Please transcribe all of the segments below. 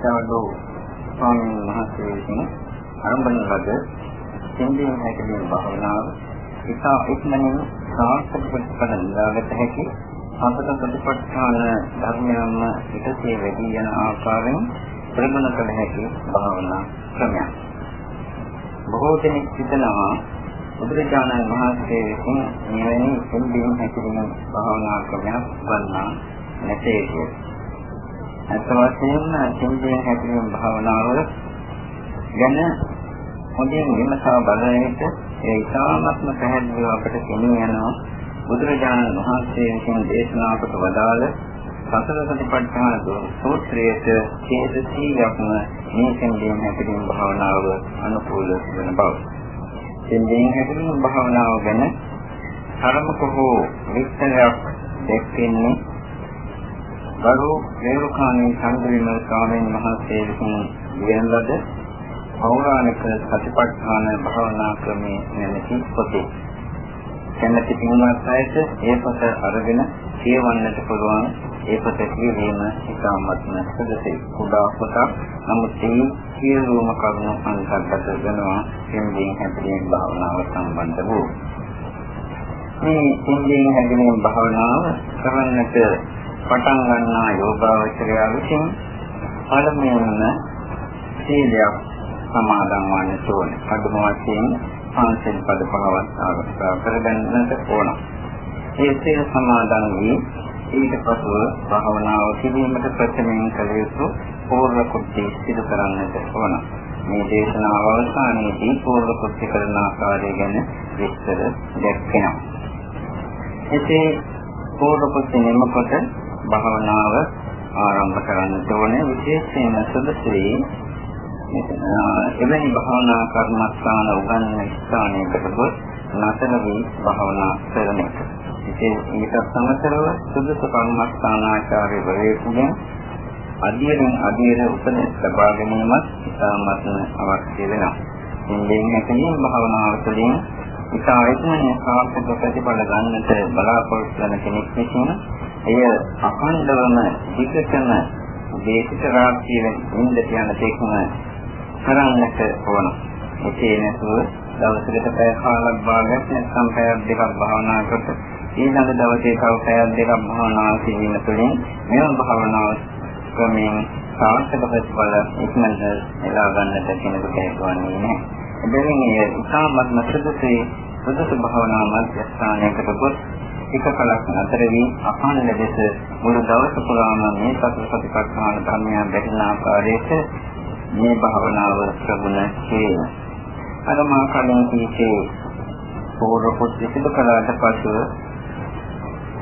ශිෂ්ටවලු ස්වාමීන් වහන්සේ විසින් ආරම්භන ලද සින්දියෙන් හැකලින් භාවනාව ඉතා ඉක්මනින් සාර්ථක ප්‍රතිඵල ලබාගත හැකි සම්පත ප්‍රතිපත්තාන ධර්මයන්ම පිටසේ වැඩි යන ආකාරයෙන් ප්‍රගුණ කළ හැකි භාවනා ක්‍රමයක්. බොහෝ දෙනෙක් සිතනවා බුදුරජාණන් වහන්සේ විසින් මෙවැනි සින්දියෙන් හැකලින් භාවනා ක්‍රමයක් වන්නා නැtei කියලා. අත් වශයෙන්ම සින්දියෙන් හැකලින් භාවනාව ගැන හොඳින් විමසා බලන විට ඒ ඉතාමත්ම පැහැදිලිව අපට පෙනී යනවා බුදුරජාණන් වහන්සේ විසින් දේශනා කොට වදාළ සතර සතිපට්ඨාන සූත්‍රයේට හේතුසියක්ම මේ සින්දියෙන් හැකලින් භාවනාව අනුකූල වෙන බව. සින්දියෙන් හැකලින් භාවනාව ගැන තරමක හෝ විස්තරයක් දැක්වෙන්නේ ගරු රේරුකාණී සංගවිමල ස්වාමීන් වහන්සේ විසින් ලියන ලද පෞරාණික සතිපට්ඨාන භාවනා ක්‍රමයේ නැමැති පොතේ. කැමැති පින්වත් අයට ඒ පොත අරගෙන කියවන්නට පුළුවන් ඒ පොත කියවීම ඉතාමත්ම සුදුසුයි. කුඩා පොතක්. නමුත් ඒ සියලුම කරුණු අන්තර්ගත වෙනවා සින්දීන් හැදීම් භාවනාව සම්බන්ධ වූ. මේ සින්දීන් හැදීම් භාවනාව කරන්නට පටන් ගන්නා යෝගාවචරය විසින් පළමුවෙන්ම සීලයක් සමාදන් වන්න ඕනේ. අදුම වශයෙන් පංචෙන් පද පහවත් ආරක්ෂා කරගන්නට ඕන. ඒ සීල සමාදන් වී ඊට පසුව භාවනාව කිරීමට ප්‍රථමයෙන් කළ යුතු පූර්ව කුට්ටි සිදු කරන්නට ඕන. මේ දේශනාව අවසානයේදී පූර්ව කුට්ටි කරන ආකාරය ගැන විස්තර දැක්වෙනවා. එසේ පූර්ව කුට්ටි නිමකොට භාවනාව ආරම්භ කරන්නට ඕනේ විශේෂයෙන්ම සුදුසුයි එවැනි භාවනා කර්මස්ථාන උගන්වන ස්ථානයකට ගොස් නතර වී භාවනා කරන එක. ඉතින් ඊට සමතරව සුදුසු කර්මස්ථානාචාර්යවරයෙකුගෙන් අධ්‍යයන අධ්‍යයන උපදෙස් ලබා ගැනීමත් ඉතාමත්ම අවශ්‍ය වෙනවා. ඉන්දියෙන් නැතිනම් භාවනාව තුළින් ඉතා ඉක්මනින් සාර්ථක ප්‍රතිඵල ගන්නට බලාපොරොත්තු වන කෙනෙක් විසින් එය අඛණ්ඩවම විකසන දේශිත රාජ්‍යයෙන් ඉන්දට යන තේකම කරන්නට ඕන. ඒකේ නැතුව දවසකට පැය කාලක් භාගයක් නැත්නම් පැය දෙකක් භාවනා කරත් ඊළඟ දවසේ තව පැය දෙකක් භාවනා කිරීම තුළින් මෙම භාවනාව ක්‍රමයෙන් සාර්ථක ප්‍රතිඵල ඉක්මනට එලා ගන්නට කෙනෙකුට හැකියන්නේ නැහැ. එබැවින් ඒ ඉතාමත්ම සුදුසුයි සුදුසු භාවනා මධ්‍යස්ථානයකට ගොස් එක කලක් අතර වී අඛණ්ඩ ලෙස මුළු දවස පුරාම මේ සතර සතිපට්ඨාන ධර්මයන් දැකන ආකාරයට මේ භාවනාව ප්‍රගුණ කිරීම. අර මා කලින් කීකේ පූර්ව කොට සිදු කළාට පසු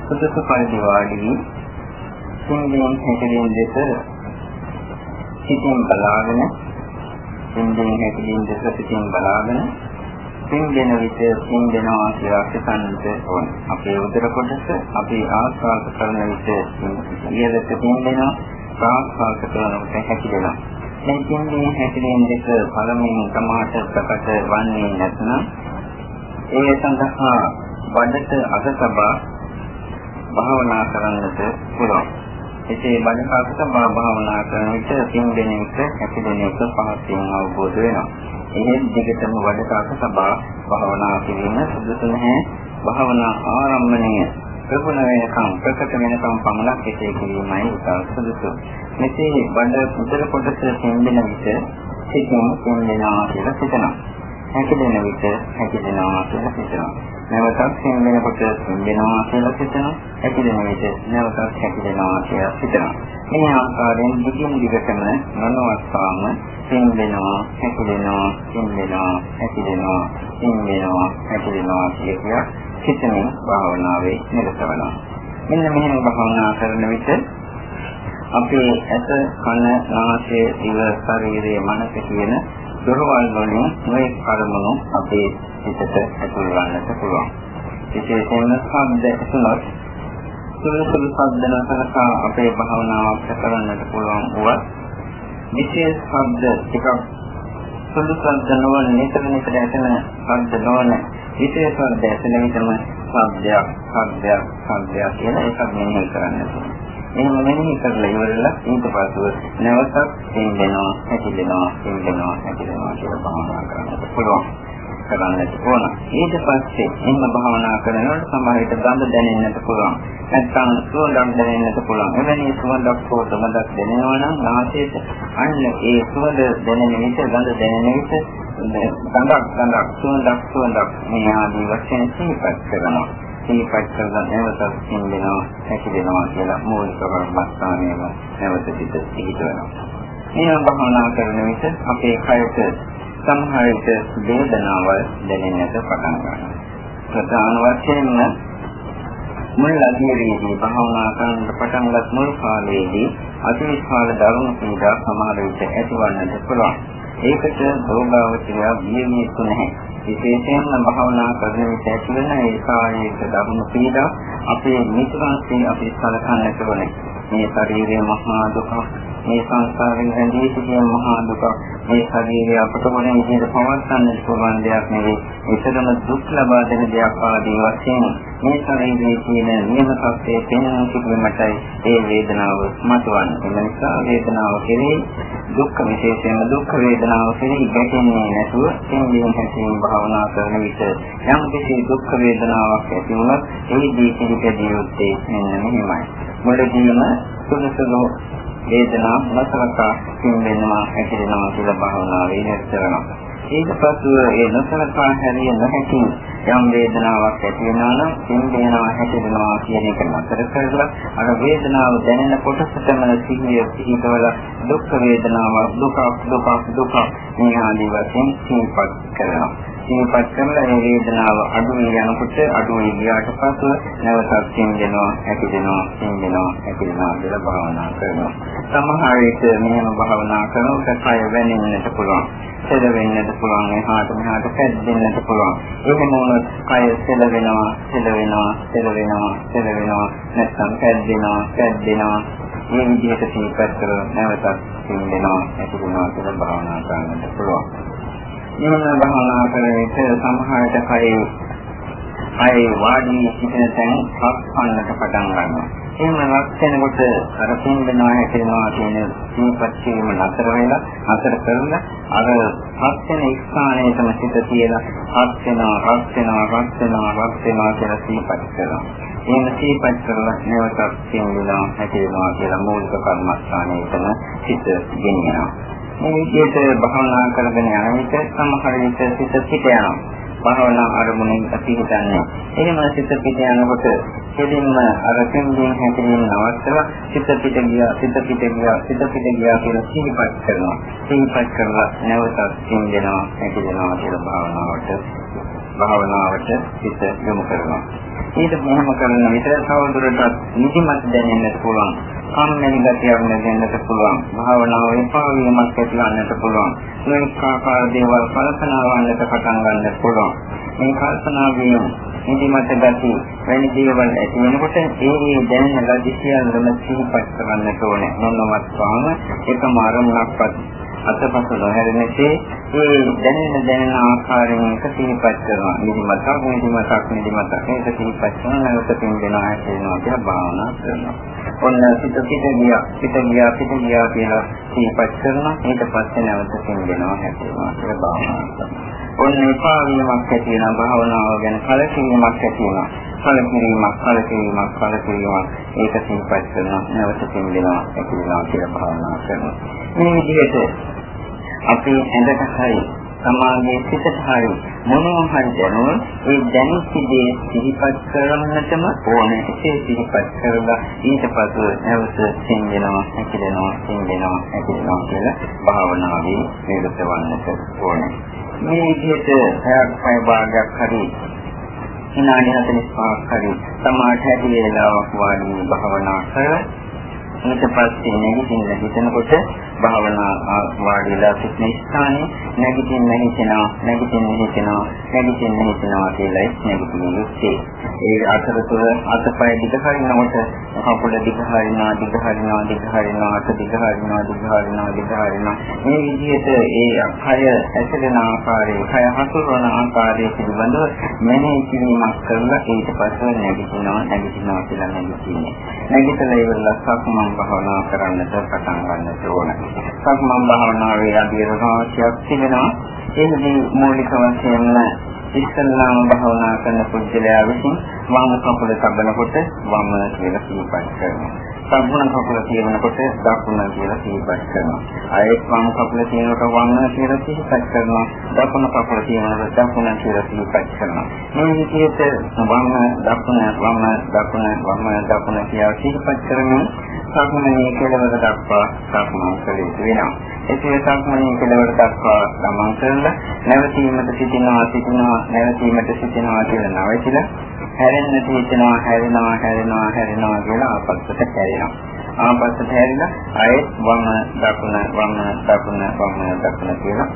සුදුසු පරිදි වාඩි වී සිංහෙන් හැකලින් දෙස සිතින් බලාගෙන සිංහෙන් හැකලින් දෙස සිතින් බලාගෙන සිංගෙන විට සිංගෙනවා කියලා හිතන්නට ඕන. අපේ උදර කොටස අපි ආස්වාද කරන විට ඉහළට සිංගෙනවා ප්‍රාස්වාද කරනකොට හැකිලෙනවා. මේ සිංගෙන හැකලින් දෙස පළමුවෙන් සමාහට ප්‍රකට වන්නේ නැත්නම් ඒ සඳහා බඩට අග තබා භාවනා කරන්නට පුළුවන්. එසේ බඩකාක තබා භාවනා කරන විට සිංගෙන එක හැකිලෙන එක පහසුවෙන් අවබෝධ වෙනවා. එහෙත් දිගටම වඩකාක තබා භාවනා කිරීම සුදුසු නැහැ. භාවනා ආරම්භණය ප්‍රගුණ වෙනකම් ප්‍රකට වෙනකම් පමණක් එසේ කිරීමයි උදාර සුදුසු. මෙසේ බඩ උදර කොටස සිඳෙන විට සිතින් සිඳෙනවා කියලා හිතනවා. හැකිදෙන විට හැකිදෙනවා කියලා හිතනවා. නැවතත් සිඳෙනකොට සිඳෙනවා කියලා හිතනවා. හැකිදෙන විට නැවතත් හැකිදෙනවා කියලා හිතනවා. මේ ආකාරයෙන් දිගින් දිගටම මනෝවස්ථාම සිඳෙනවා, හැකිදෙනවා, සිඳෙනවා, හැකිදෙනවා, සිඳෙනවා, හැකිදෙනවා කියලා හිතමින් භාවනාවේ නිරත වෙනවා. මෙන්න මෙහෙම භාවනා කරන විට අපේ ඇස, කන, නාසය, දිව, ශරීරය, මනස කියන දොරවල් වලින් මේ කර්මණු අපේ හිතට ඇතුල් වන්නට පුළුවන්. විශේෂයෙන්ම ශබ්ද ඇසුනොත් සුළු සුළු ශබ්ද නැසලකා අපේ භාවනාව කරන්නට පුළුවන් වුවත් විශේෂ ශබ්ද ටිකක් සුළු ශබ්ද නොවන නිතර නිතර ඇසෙන ශබ්ද නොවන විශේෂ ශබ්ද ඇසෙන විටම ශබ්දයක් ශබ්දයක් ශබ්දයක් කියන එකක් මෙනෙහි කරන්න ඕනේ. එහෙම මෙනෙහි කරලා ඉවරලා ඊට පස්ව නැවතත් පින්දෙනවා, හැකිලෙනවා, පින්දෙනවා, හැකිලෙනවා කියලා භාවනා කරන්න පුළුවන්. කරන්නට ඕන. ඊට පස්සේ එන්න භාවනා කරනකොට සමහර විට ගඳ දැනෙන්නට පුළුවන්. නැත්නම් සුවඳක් දැනෙන්නට පුළුවන්. එවැනි සුවඳක් හෝ සමදක් දැනෙනවා නම් නාසයට අන්න ඒ සුවඳ දැනෙන විට ගඳ දැනෙන විට ගඳක් ගඳක් සුවඳක් සුවඳක් මේ ආදී වශයෙන් සිහිපත් කරනවා. සිහිපත් කරලා නැවතත් සිඳෙනවා, හැකිදෙනවා කියලා මූලික කර්මස්ථානයේම නැවත සිට සිහිතවනවා. මේ භාවනා කරන විට අපේ කයට සමහර විට වේදනාවල් දැනෙන්නට පටන් ගන්නවා. ප්‍රධාන වශයෙන්ම මුල් අධීරයේදී භාවනා කරන පටන් ගත් මුල් කාලයේදී අතිවිශාල දරුණු පීඩා සමහර විට ඇතිවන්නට පුළුවන්. ඒකට රෝගාවචරය වියමිය යුතු නැහැ. විශේෂයෙන්ම භාවනා කරන විට ඇතිවන ඒ කායික දරුණු පීඩා අපේ මිතුරන්සේ අපි සලකන්නට ඕනේ. මේ ශරීරයේ මහා දුක මේ සංසාරයෙන් රැඳී සිටින මහා දුක මේ ශරීරය අපට මොන විදිහට පවත්වන්නට පුළුවන් දෙයක් නෙවෙයි. ඒතරම දුක් ලබා දෙන දෙයක් ආදී වශයෙන් මේ ශරීරයේ තියෙන නියම තත්ත්වයේ පෙනෙන සිටීමටයි ඒ වේදනාව මතුවන්නේ. ඒ නිසා වේදනාව කෙරෙහි දුක් විශේෂයෙන්ම දුක් වේදනාව කෙරෙහි ගැටෙන්නේ නැතුව සිංහින් හැසිරීම භාවනා කරන විට යම් කිසි දුක් වේදනාවක් ඇති වුණොත් ඒ දී පිළිපැදිය යුත්තේ මෙන්න මෙහිමයි. මුලදීම සුදුසුළු වේදනා නොසලකා සිඳෙනවා හැකිරෙනවා කියලා භාවනාවේ හැස්තරනවා. ඊට පස්ව ඒ නොසලකා හැරිය නොහැකි යම් වේදනාවක් ඇති වෙනවා නම් සිඳෙනවා හැකිරෙනවා කියන එක නතර කරලා අර වේදනාව දැනෙන කොටසටම සිහිය පිහිටවල දුක් වේදනාව දුක දුක දුක මේ ආදී වශයෙන් සිහිපත් කරනවා. සිහිපත් කරලා මේ වේදනාව අඩු වෙන යනකොට අඩු වෙන ගියාට පස්ව නැවතත් සිඳෙනවා, ඇතිදෙනවා, සිඳෙනවා, ඇතිදෙනවා කියලා භාවනා කරනවා. සමහර විට මෙහෙම භාවනා කරනකොට කය වැනෙන්නට පුළුවන්. සෙල වෙන්නට පුළුවන්, එහාට මෙහාට පැද්දෙන්නට පුළුවන්. එහෙම වුණොත් කය සෙල වෙනවා, සෙල වෙනවා, සෙල වෙනවා, සෙල වෙනවා, නැත්නම් පැද්දෙනවා, පැද්දෙනවා. මේ විදිහට සිහිපත් කරලා නැවතත් සිඳෙනවා, ඇතිදෙනවා කියලා භාවනා කරන්නට පුළුවන්. නිවන භාවනා කරන විට සමහරට කයේ කයේ වාඩි සිටින තැන් හස්පන්නට පටන් ගන්නවා. එහෙම ලක්ෂණකොට අර පින්බනවා හැදෙනවා කියන සීපත් කිරීම නතර වෙලා නතර කරලා අර හස් වෙන ස්ථානයේම සිට තියලා හස් වෙනවා හස් වෙනවා හස් වෙනවා හස් වෙනවා කියලා සීපත් කරනවා. එහෙම සීපත් කරලා නැවතත් පින්බනවා හැදෙනවා කියලා මූලික කර්මස්ථානයේම සිට ගෙනියනවා. මේ විදිහට භාවනා කරගෙන යන විට සමහර විට සිත පිට යනවා. භාවනා අරමුණෙන් අපි හිතන්නේ. එහෙම සිත පිට යනකොට කෙලින්ම අර කෙන්දෙන් හැකලින් නවත්තලා සිත පිට ගියා, සිත පිට ගියා, සිත පිට ගියා කියලා සිහිපත් කරනවා. සිහිපත් කරලා නැවතත් කෙන්දෙනවා, හැකලෙනවා කියලා භාවනාවට භාවනාවට සිත යොමු කරනවා. ඊට මෙහෙම කරන විට තවදුරටත් නිදිමත දැනෙන්නට පුළුවන්. කම්මැලි ගතියක් නැගෙන්නට පුළුවන්. භාවනාව එපා වීමක් ඇතිවන්නට පුළුවන්. මේ ආකාර දේවල් කල්පනා වන්නට පටන් ගන්නට පුළුවන්. මේ කල්පනා වීම නිදිමත ගති වැනි දේවල් ඇති වෙනකොට ඒ ඒ දැනෙන ගති සියල්ලම සිහිපත් කරන්නට ඕනේ. මොනවත්වාම එකම අරමුණක්වත් අතපස නොහැරෙන්නේ ඒ දැනෙන දැනෙන ආකාරයෙන් එක සිහිපත් කරනවා. නිදිමතක් නිදිමතක් නිදිමතක් ඒක සිහිපත් කරන නැවත පින් දෙනවා හැදෙනවා කියලා භාවනා කරනවා. ඔන්න සිත පිට ගියා පිට ගියා පිට ගියා කියලා සිහිපත් කරනවා. ඊට පස්සේ නැවත පින් දෙනවා හැදෙනවා කියලා භාවනා කරනවා. ඔන්න එපා වීමක් ඇති වෙන භාවනාව ගැන කලකිරීමක් ඇති වෙනවා. කලකිරීමක් කලකිරීමක් කලකිරීමක් ඒක සිහිපත් කරනවා. නැවත පින් දෙනවා හැදෙනවා කියලා භාවනා කරනවා. මේ විදිහට අපි ඇඳට හරි සමාගයේ සිතට හරි මොනවා හරි දැනුවොත් ඒ දැනෙච්ච දේ සිහිපත් කරන්නටම ඕනේ ඒ සිහිපත් කරලා ඊට පස්ව නැවත සිංගෙනවා හැකිලෙනවා සිංගෙනවා හැකිලෙනවා කියලා භාවනාවේ නිරත වන්නට ඕනේ මේ විදිහට පැයක් පය භාගයක් හරි විනාඩි 45ක් හරි සමාධි ඇති වේලාවක් වාඩි භාවනා කරලා ඊට පස්සේ නැගිටින්න හිතනකොට භාවනා වාඩිලා සිටින ස්ථානයේ නැගිටින්න හිතෙනවා නැගිටින්න හිතෙනවා නැගිටින්න හිතෙනවා කියලා නැගිටින්න යුත්තේ. ඒ අතරතුර අතපය දිග හරිනකොට කකුල දිග හරිනවා දිග හරිනවා දිග හරිනවා අත දිග හරිනවා දිග හරිනවා දිග හරිනවා. මේ විදිහට ඒ කය ඇසෙන ආකාරයේ කය හසුරවන ආකාරයේ පිළිබඳව මෙනෙහි කිරීමක් කරලා ඊට පස්සේ නැගිටිනවා නැගිටිනවා කියලා නැගිටින්නේ. නැගිටලා ඉවරලා සක්මන් භාවනා කරන්නට පටන් ගන්නට ඕන. සක්මන් භාවනාවේ අධිරහාසියක් තිබෙනවා. ඒකදී මූලික වශයෙන්ම ඉස්සල්ලාම භාවනා කරන පුද්ගලයා විසින් වම් කකුල තබනකොට වම් කියලා සිහිපත් කරනවා. සම්පූර්ණ කකුල තියෙනකොට දකුණ කියලා සිහිපත් කරනවා. ආයෙත් වම් කකුල තියෙනකොට වම් කියලා සිහිපත් කරනවා. දකුණ කකුල තියෙනකොට දකුණ කියලා සිහිපත් කරනවා. මේ විදිහට වම් දකුණ වම් දකුණ වම් දකුණ කියලා සිහිපත් කරනවා. සක්මනේ කෙලවර දක්වා සක්මන් කළ යුතු වෙනවා. එසේ සක්මනේ කෙලවර දක්වා ගමන් කරලා නැවතීමට සිටිනවා සිටිනවා නැවතීමට සිටිනවා කියලා නැවතිලා හැරෙන්න තියෙනවා හැරෙනවා හැරෙනවා හැරෙනවා කියලා ආපස්සට හැරෙනවා. ආපස්සට හැරිලා ආයෙත් වම දකුණ වම දකුණ වම දකුණ කියලා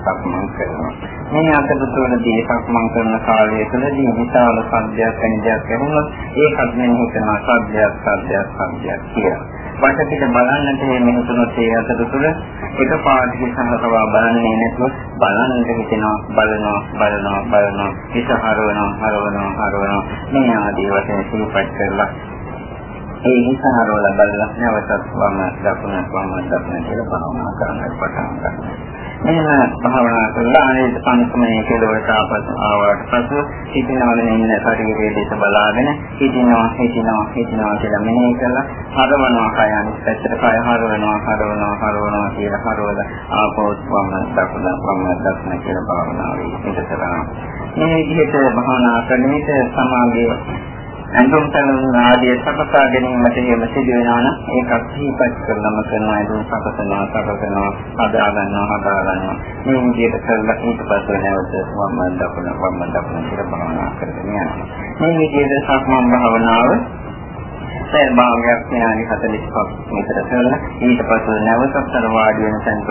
සක්මන් කරනවා. මේ අතරතුරදී සක්මන් කරන කාලය තුළදී විශාල සද්දයක් වෙනදයක් ඇහුනොත් ඒකත් මෙන්න හිතන සද්දයක් සද්දයක් සද්දයක් කියලා. වටපිට බලන්නට මේ මිනිසුන්ට ඒ අතරතුර එක පාටික සමතවා බලන්නේ නැතුව බලන්නට හිතෙනවා බලනවා බලනවා බලනවා හිත හරවනවා හරවනවා හරවනවා මේ ආදී වශයෙන් සිහිපත් කරලා ඒ හිතහරවල බලලා නැවතත් වම දකුණ වම දකුණ කියලා භාවනා කරන්න පටන් ගන්නවා. එහෙම භාවනා කරලා අනේක සංසමයේ කෙලවරට ආපසු ආවට පසු හිතනවල ඉන්න ශරීරයේ දෙස බලාගෙන හිතනවා හිතනවා හිතනවා කියලා මෙනෙහි කරලා හරවනවා කය අනිත් පැත්තට කය හරවනවා හරවනවා හරවනවා කියලා හරවලා ආපහු වම දකුණ වම දකුණ කියලා භාවනාවේ පිටතරනවා මේ විදිහට භාවනා කරන විට සමාධිය ඇඳුම් තනුන් ආදී සකසා ගැනීමට එහෙම සිදු වෙනවා නම් ඒකත් සිහිපත් කරලම කරනවා ඇඳුම් සකසනවා සකසනවා හදා ගන්නවා හදා ගන්නවා මේ විදිහට කරලා ඊට පස්සේ නැවත වම් දකුණ වම් දකුණ කියලා භාවනා කරගෙන යනවා. මේ විදිහට සක්මන් භාවනාව පැය භාගයක් විනාඩි 45ක් විතර කරලා ඊට පස්සේ නැවතත් අර වාඩි වෙන තැනක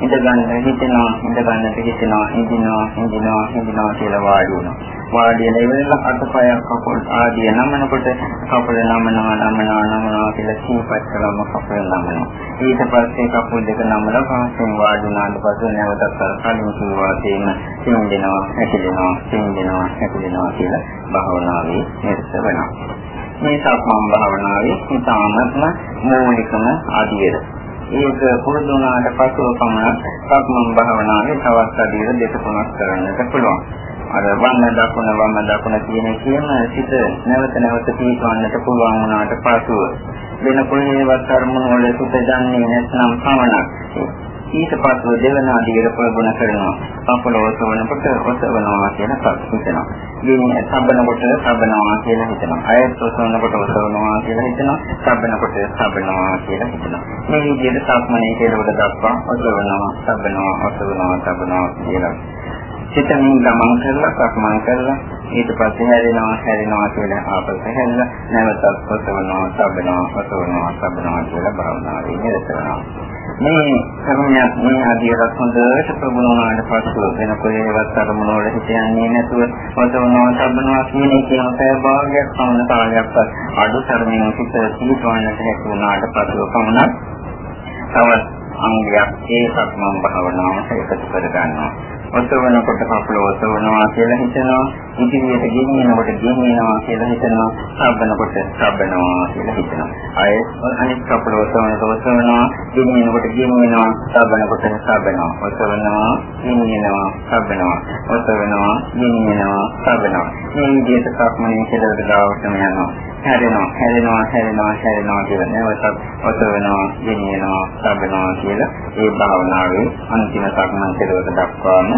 ඉඳ ගන්න හිතෙනවා ඉඳ ගන්නට හිතෙනවා ඉඳිනවා ඉඳිනවා ඉඳිනවා කියලා වාඩි වෙනවා වාඩි වෙන ඉවරලා අතපයක් කකුල් ආදී නමනකොට කකුල නමනවා නමනවා නමනවා කියලා සිහිපත් කළාම කකුල නමනවා ඊට පස්සේ කකුල් දෙක නමලා පස්සෙන් වාඩි වුණාට පස්සේ නැවතත් අර කලින් කිව්වා තේම සිඳිනවා හැකිලෙනවා සිඳිනවා හැකිලෙනවා කියලා භාවනාවේ නිරත වෙනවා මේ සක්මන් භාවනාවේ ඉතාමත්ම මූලිකම අධියර. ඒක පුරුදු වුණාට පසුව පමණ සක්මන් භාවනාවේ තවත් අධියර දෙක තුනක් කරන්නට පුළුවන්. අර වම් දකුණ වම් දකුණ කියන කියන සිත නැවත නැවත පිටවන්නට පුළුවන් වුණාට පසුව වෙන කොහේවත් අරමුණු වල සුත දන්නේ නැත්නම් පමණක් ඊට පස්ව දෙවන අධියර ප්‍රගුණ කරනවා. කකුල ඔසවනකොට ඔසවනවා කියන හිතනවා. ගෙන්නේ සම්බනකොට සම්බනවා කියලා හිතනවා. අයත් ඔසවනකොට ඔසවනවා කියලා හිතනවා. සම්බනකොට සම්බනවා කියලා හිතනවා. මේ විදිහට සක්මනේ කෙලවර දක්වා ඔසවනවා, සම්බනවා, ඔසවනවා, සම්බනවා කියලා. සිතමින් ගමන් කරලා සක්මන් කරලා ඊට පස්සේ හැරෙනවා හැරෙනවා කියලා ආපසු හැරෙලා නැවතත් ඔසවනවා, සම්බනවා, ඔසවනවා, සම්බනවා කියලා භාවනාවේ නිරත වෙනවා. මේ කර්මයක් මේ ආදියට හොඳට ප්‍රගුණ වුණාට පස්සෙ වෙන කොහේවත් අරමුණ වල හිතන්නේ නැතුව වදවනවා සම්බනවා කියන එකේම පැය භාගයක් පමණ කාලයක් අඩු තරමින් සිත සීතවන්නට හැකි වුණාට පස්සෙ පමණක් තවත් අංගයක් ඒ සක්මන් භාවනාවට එකතු කර ගන්නවා. ඔසවනකොට කකුල ඔසවනවා කියලා හිතනවා. ඉදිරියට ගෙනියනකොට ගෙනියනවා කියලා හිතනවා. සබනකොට සබනවා කියලා හිතනවා. අය අනිත් කකුල ඔසවනකොට ඔසවනවා, ගෙනියනකොට ගෙනියනවා, සබනකොට සබනවා. ඔසවනවා, ගෙනියනවා, සබනවා. ඔසවනවා, ගෙනියනවා, සබනවා. මේ විදිහට සක්මනේ කෙලවර ගාවටම යනවා. හැරෙනවා හැරෙනවා හැරෙනවා හැරෙනවා කියලා නැවතත් ඔසවනවා ගෙනියනවා සබනවා කියලා ඒ භාවනාවේ අන්තිම සක්මන් කෙලවර දක්වාම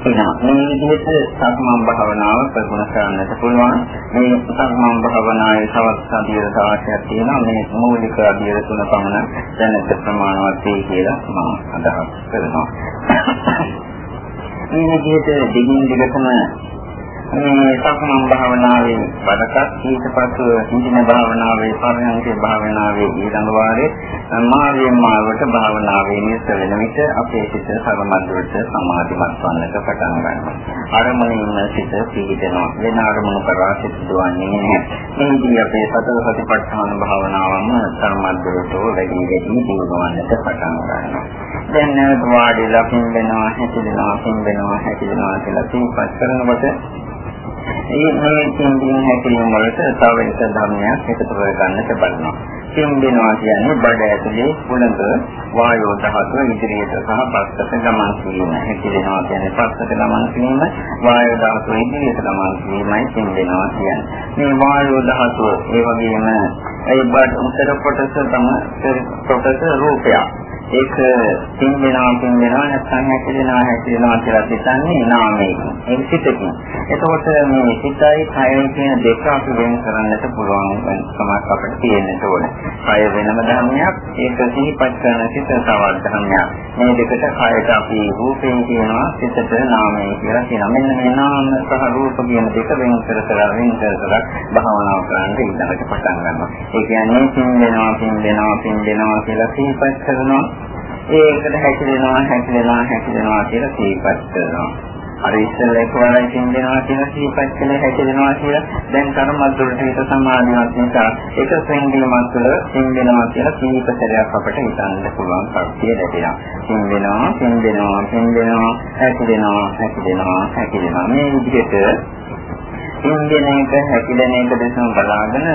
එනවා. මේ විදිහට සක්මන් භාවනාව ප්‍රගුණ කරන්නට පුළුවන්. මේ සක්මන් භාවනාවේ තවත් අධිර සාක්ෂියක් තියෙනවා. මේ මූලික අධිර තුන පමණ දැනට ප්‍රමාණවත් වෙයි කියලා මම අදහස් කරනවා. මේ විදිහට දිගින් දිගටම මේ සක්මන් භාවනාවේ වඩකත් ඊට පසු හිඳින භාවනාවේ පරයන්කේ භාවනාවේ ඊළඟ වාරේ මාර්ගයෙන් මාර්ගට භාවනාවේ නිරත වෙන විට අපේ සිත සමමද්දවට සමාධිමත් වන්නට පටන් ගන්නවා. අරමුණින් සිත පිහිටනවා. වෙන අරමුණු කරා සිත දුවන්නේ නැහැ. මේදී අපේ සතර සතිපට්ඨාන භාවනාවම සමමද්දවට වැඩි වැඩි දියුණුවන්නට පටන් ගන්නවා. දැන් නැවත වාඩිලා පින්බෙනවා, හැකිලෙනවා, පින්බෙනවා, හැකිලෙනවා කියලා සිහිපත් කරනකොට ඒ මේ සිංහින් හැකීම වලට තව එක ධර්මයක් එකතු කර ගන්නට බලනවා. සිංහිනවා කියන්නේ බඩ ඇතුලේ කුණක වායෝ ධාතුව ඉදිරියට සහ පස්සට ගමන් කිරීම. හැකිලෙනවා කියන්නේ පස්සට ගමන් කිරීම, වායෝ ධාතුව ඉදිරියට ගමන් කිරීමයි සිංහිනවා කියන්නේ. මේ වායෝ ධාතුව ඒ වගේම ඒ බඩ උතර කොටස තමයි කොටස රූපයක්. ඒක තින් වෙනවා තින් වෙනවා නැත්නම් හැකිලෙනවා හැකිලෙනවා කියලා හිතන්නේ නාමයෙන්. ඒක සිතකින්. එතකොට මේ සිතයි කයයි කියන දෙක අපි වෙන කරන්නට පුළුවන් සමහර අපිට තියෙන්න ඕනේ. කය වෙනම ධර්මයක්, ඒක සිහිපත් කරන සිත තවත් ධර්මයක්. මේ දෙකට කයට අපි රූපයෙන් කියනවා සිතට නාමයෙන් කියලා කියනවා. මෙන්න මේ නාම සහ රූප කියන දෙක වෙන කර කර වෙන කර කර භාවනාව කරන්න ඊළඟට පටන් ගන්නවා. ඒ කියන්නේ තින් වෙනවා තින් වෙනවා තින් වෙනවා කියලා සිහිපත් කරනවා. ඒකට හැකිලෙනවා හැකිලෙනවා හැකිලෙනවා කියලා සිහිපත් කරනවා. අර ඉස්සෙල්ලා එකවරයි සිඳෙනවා කියලා සිහිපත් කළේ හැකිලෙනවා කියලා දැන් කර්මද්දොලට හිත සමාධියක් නිසා එක සිඳීමක් තුළ සිඳෙනවා කියලා කීපතරයක් අපට හිතන්න පුළුවන් ශක්තිය ලැබෙනවා. සිඳෙනවා සිඳෙනවා සිඳෙනවා හැකිලෙනවා හැකිලෙනවා හැකිලෙනවා මේ විදිහට සිඳෙන එක හැකිලෙන එක දෙසම බලාගෙන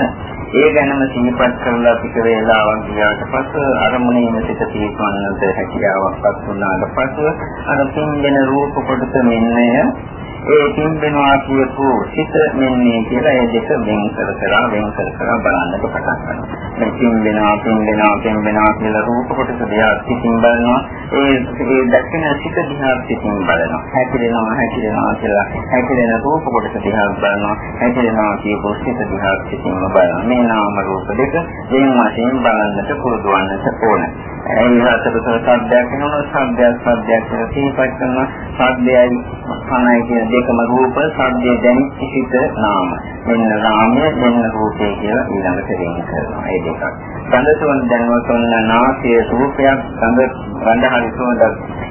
ඒ ගැනම සිහිපත් කරලා ටික වේලාවක් ගියාට පස්සේ අරමුණේම සිට තීව්‍රවන්නට හැකියාවක්පත් වුණාට පස්සේ අර පින්ගෙන රූප කොටස මෙන්නය ඒ පින්බෙනවා කියපු සිත මෙන්නේ කියලා ඒ දෙක වෙන් කර කර වෙන් කර කර බලන්නට පටන් ගන්නවා. මේ පින්බෙනවා පින්බෙනවා පින්බෙනවා කියලා රූප කොටස දිහා සිතින් බලනවා. ඒ ඒ දැක්කන සිත දිහා සිතින් බලනවා. හැකිලෙනවා හැකිලෙනවා කියලා හැකිලෙන රූප කොටස දිහා බලනවා. හැකිලෙනවා කියපු සිත දිහා සිතින් බලනවා. මේ නාම රූප දෙක වෙන වශයෙන් බලන්නට පුරුදු වන්නට ඕනේ. ඒ හතරට සබ්දයක් වෙනවා සබ්දයක් සබ්දයක් කියලා සිහිපත් කරනවා. සබ්දයයි කනයි කියන දෙකම රූප සද්දේ දැනිච්ච සිත නාම. මෙන්න නාමය මෙන්න රූපය කියලා ඊළඟට වෙන් කරනවා. ඒ දෙකක්. ගන්ධ සුවඳ දැනවත් ඔන්න නාසයේ රූපයක් ගන්ධ ගන්ධ හරි සුවඳ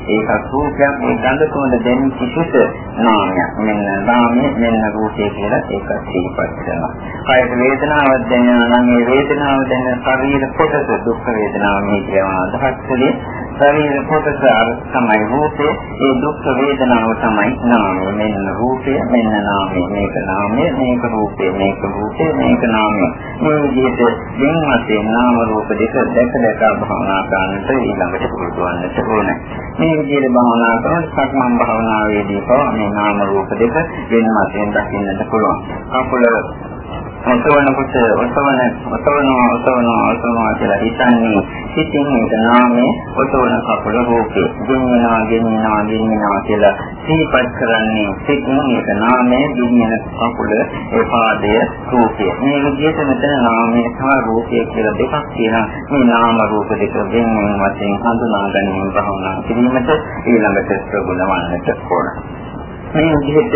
ඒක රූපයක්. මේ ගන්ධ සුවඳ දැනිච්ච සිත නාමයක්. මෙන්න නාමය මෙන්න රූපය කියලා ඒක සිහිපත් කරනවා. කායක වේදනාවක් දැනෙනවා නම් ඒ වේදනාව දැනෙන ශරීර කොටස දුක් වේදනාව මේ කියනවා අදහස් කලේ ශරීර කොටස අර තමයි රූපේ ඒ දුක් වේදනාව තමයි නාමය. මෙන්න රූපය මෙන්න නාමය. මේක නාමය මේක රූපය මේක රූපය මේක නාමය. මේ විදිහට දෙන් වශයෙන් නාම රූප දෙක දැක දැක භවනා කරන්නට ඊළඟට පුරුදු වන්නට ඕනේ. මේ විදිහට භවනා කරන සක්මන් භාවනාවේදී පවා මේ නාම රූප දෙක වෙන වශයෙන් දකින්නට පුළුවන්. අකුල ඔතවනකොට ඔතවන ඔතවනවා ඔතවනවා ඔතවනවා කියලා හිතන්නේ. සිතින් ඒක නාමයේ ඔතවන කකුල රූපේ ගෙන්නනවා ගෙන්නනවා ගෙන්නනවා කියලා සිහිපත් කරන්නේ සිතින් ඒක නාමයේ ගෙන්නන කකුල ඒ පාදය රූපය. මේ විදිහට මෙතන නාමයේ සහ රූපය කියලා දෙකක් තියෙනවා. මේ නාම රූප දෙක වෙනින් වශයෙන් හඳුනා ගැනීම භවනා කිරීමට ඊළඟට ප්‍රගුණ වන්නට ඕන. මේ විදිහට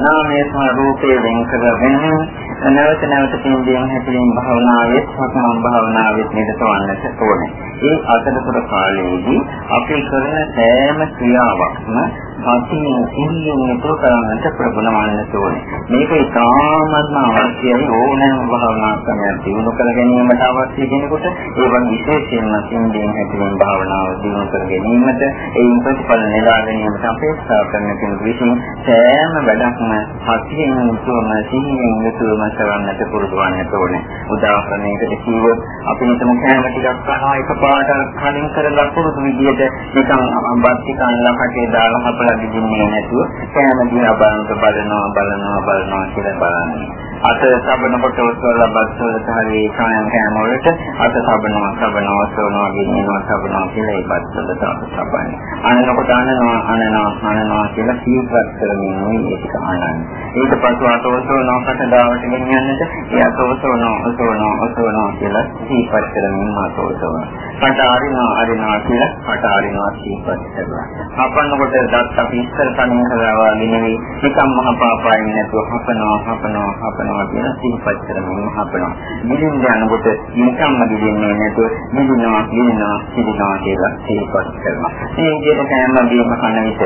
නාමයේ සහ රූපයේ වෙන් කර වෙනින්. නැවත නැවත පින්දීම් හැකලින් භාවනාවේ සක්මන් භාවනාවේ නිරත වන්නට ඕනේ. ඒ අතරතුර කාලයේදී අපි කරන සෑම ක්‍රියාවක්ම සතියෙන් සිහියෙන් යුතුව කරන්නට ප්‍රගුණ වන්නට ඕනේ. මේක ඉතාමත්ම අවශ්‍යයි ඕනෑම භාවනා ක්‍රමයක් දිනු කර ගැනීමට අවශ්‍ය කෙනෙකුට ඒ වගේ විශේෂයෙන්ම පින්දීම් හැකලින් භාවනාව දිනු කර ගැනීමට ඒ ප්‍රතිඵල නෙලා ගැනීමට අපේක්ෂා කරන කෙනෙකු විසින් සෑම වැඩක්ම සතියෙන් යුතුවම සිහියෙන් යුතුවම කරන්නට පුරුදු වන්නට ඕනේ. උදාහරණයකට කිව්වොත් අපි හිතමු කෑම ටිකක් කනවා එකපාරට කලින් කරලා පුරුදු විදියට නිකන් බත්ති කන්නලා කටේ දාලා හපලා දින්නේ නැතුව කෑම දිහා බලනකොට බලනවා බලනවා බලනවා කියලා බලන්නේ. අත සබනකොට ඔසවලා බත් වලට හරි කායම් කෑම වලට අත සබනවා සබනවා ඔසවනවා ගෙනියනවා සබනවා කියලා ඒ බත් වලට අත සබන්නේ. අනනකොට අනනවා අනනවා අනනවා කියලා සීපත් කරමින් මේක අනන්නේ. ඊට පස්ව අත ඔසවනවා කටදාවට ගෙනියන්නට ඒ අත ඔසවනවා ඔසවනවා ඔසවනවා කියලා සීපත් කරමින් අත ඔසවනවා. කට අරිනවා අරිනවා කියලා කට අරිනවා සීපත් කරනවා. හපන්නකොට දත් අපි ඉස්සර තනින් කරනවා නෙවෙයි නිකම් මහ පාපායින් නැතුව හපනවා හපනවා හපනවා කියන සිහිපත් කරමින් හපනවා. මිලින් යනකොට නිකම්ම දින්නේ නැතුව මිලිනවා මිලිනවා සිදිනවා කියලා සිහිපත් කරනවා. මේ විදිහට කෑම බීම කන විට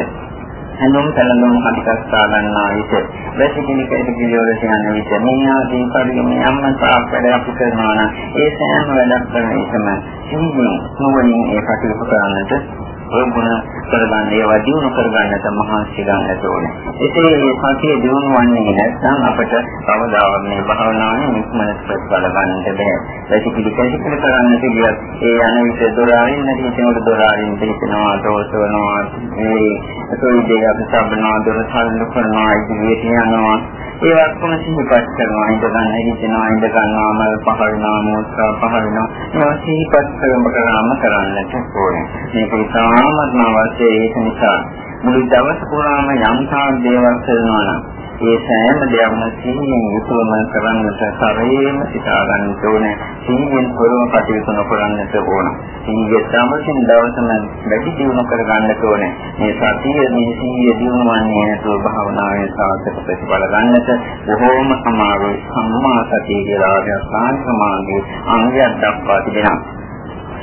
හැඳුම් සැලඳුම් හදිස්සා ගන්නා විට වැසිකිනිකයට පිළිවෙලට යන විට මේ ආදී පරිමේ අම්ම තාක් වැඩ අපි කරනවා නම් ඒ සෑම වැඩක් කරන එකම සිහිනුවණින් නුවණින් ඒ කටයුතු කරන්නට ඔය ගුණ කරගන්න ඒවා දිනු කරගන්නට මහන්සි ගන්නට ඕනේ. ඒකේ මේ සතිය දිනු වන්නේ නැත්නම් අපිට කවදාවත් මේ භාවනාවේ ඉක්මනට ප්‍රතිඵල ගන්නට බෑ. ඒක පිළිකැටි කරන්නට ගියත් ඒ යන විට දොර අරින්න තියෙනකොට දොර අරින්න තියෙනවා දෝෂවනවා මේ සෝයි දෙය අපි සම්බන්ධව දොර සල්ලු කරනවා ඉදිරියට යනවා ඒ ඔක්කොම සිහිපත් කරනවා ඉඳ ගන්න හිතෙනවා ඉඳ ගන්නවා මල් පහළනවා මෝස්සා පහළනවා ඒවා සිහිපත් කරම කරාම කරන්නට ඕනේ. මේක ඉතාමත්ම අවශ්‍යයි ඒක නිසා. මුළු දවස පුරාම යම් තාක් දේවල් කරනවා නම් ඒ සෑම දෙයක්ම සිහියෙන් යුතුවම කරන්නට ශරීරෙම සිතා ගන්න ඕනේ. සිහියෙන් පොරම කටයුතු නොකරන්නට ඕන. සිහිය තමසින් දවසම වැඩි දියුණු කර ගන්නට ඕනේ. මේ සතිය මේ සිහිය දියුණුවන්නේ නැතුව භාවනාවේ සාර්ථක ප්‍රතිඵල ගන්නට බොහෝම අමාරුයි. සම්මා සතිය කියලා ආකාර සමාධියේ අංගයක් දක්වා තිබෙනවා.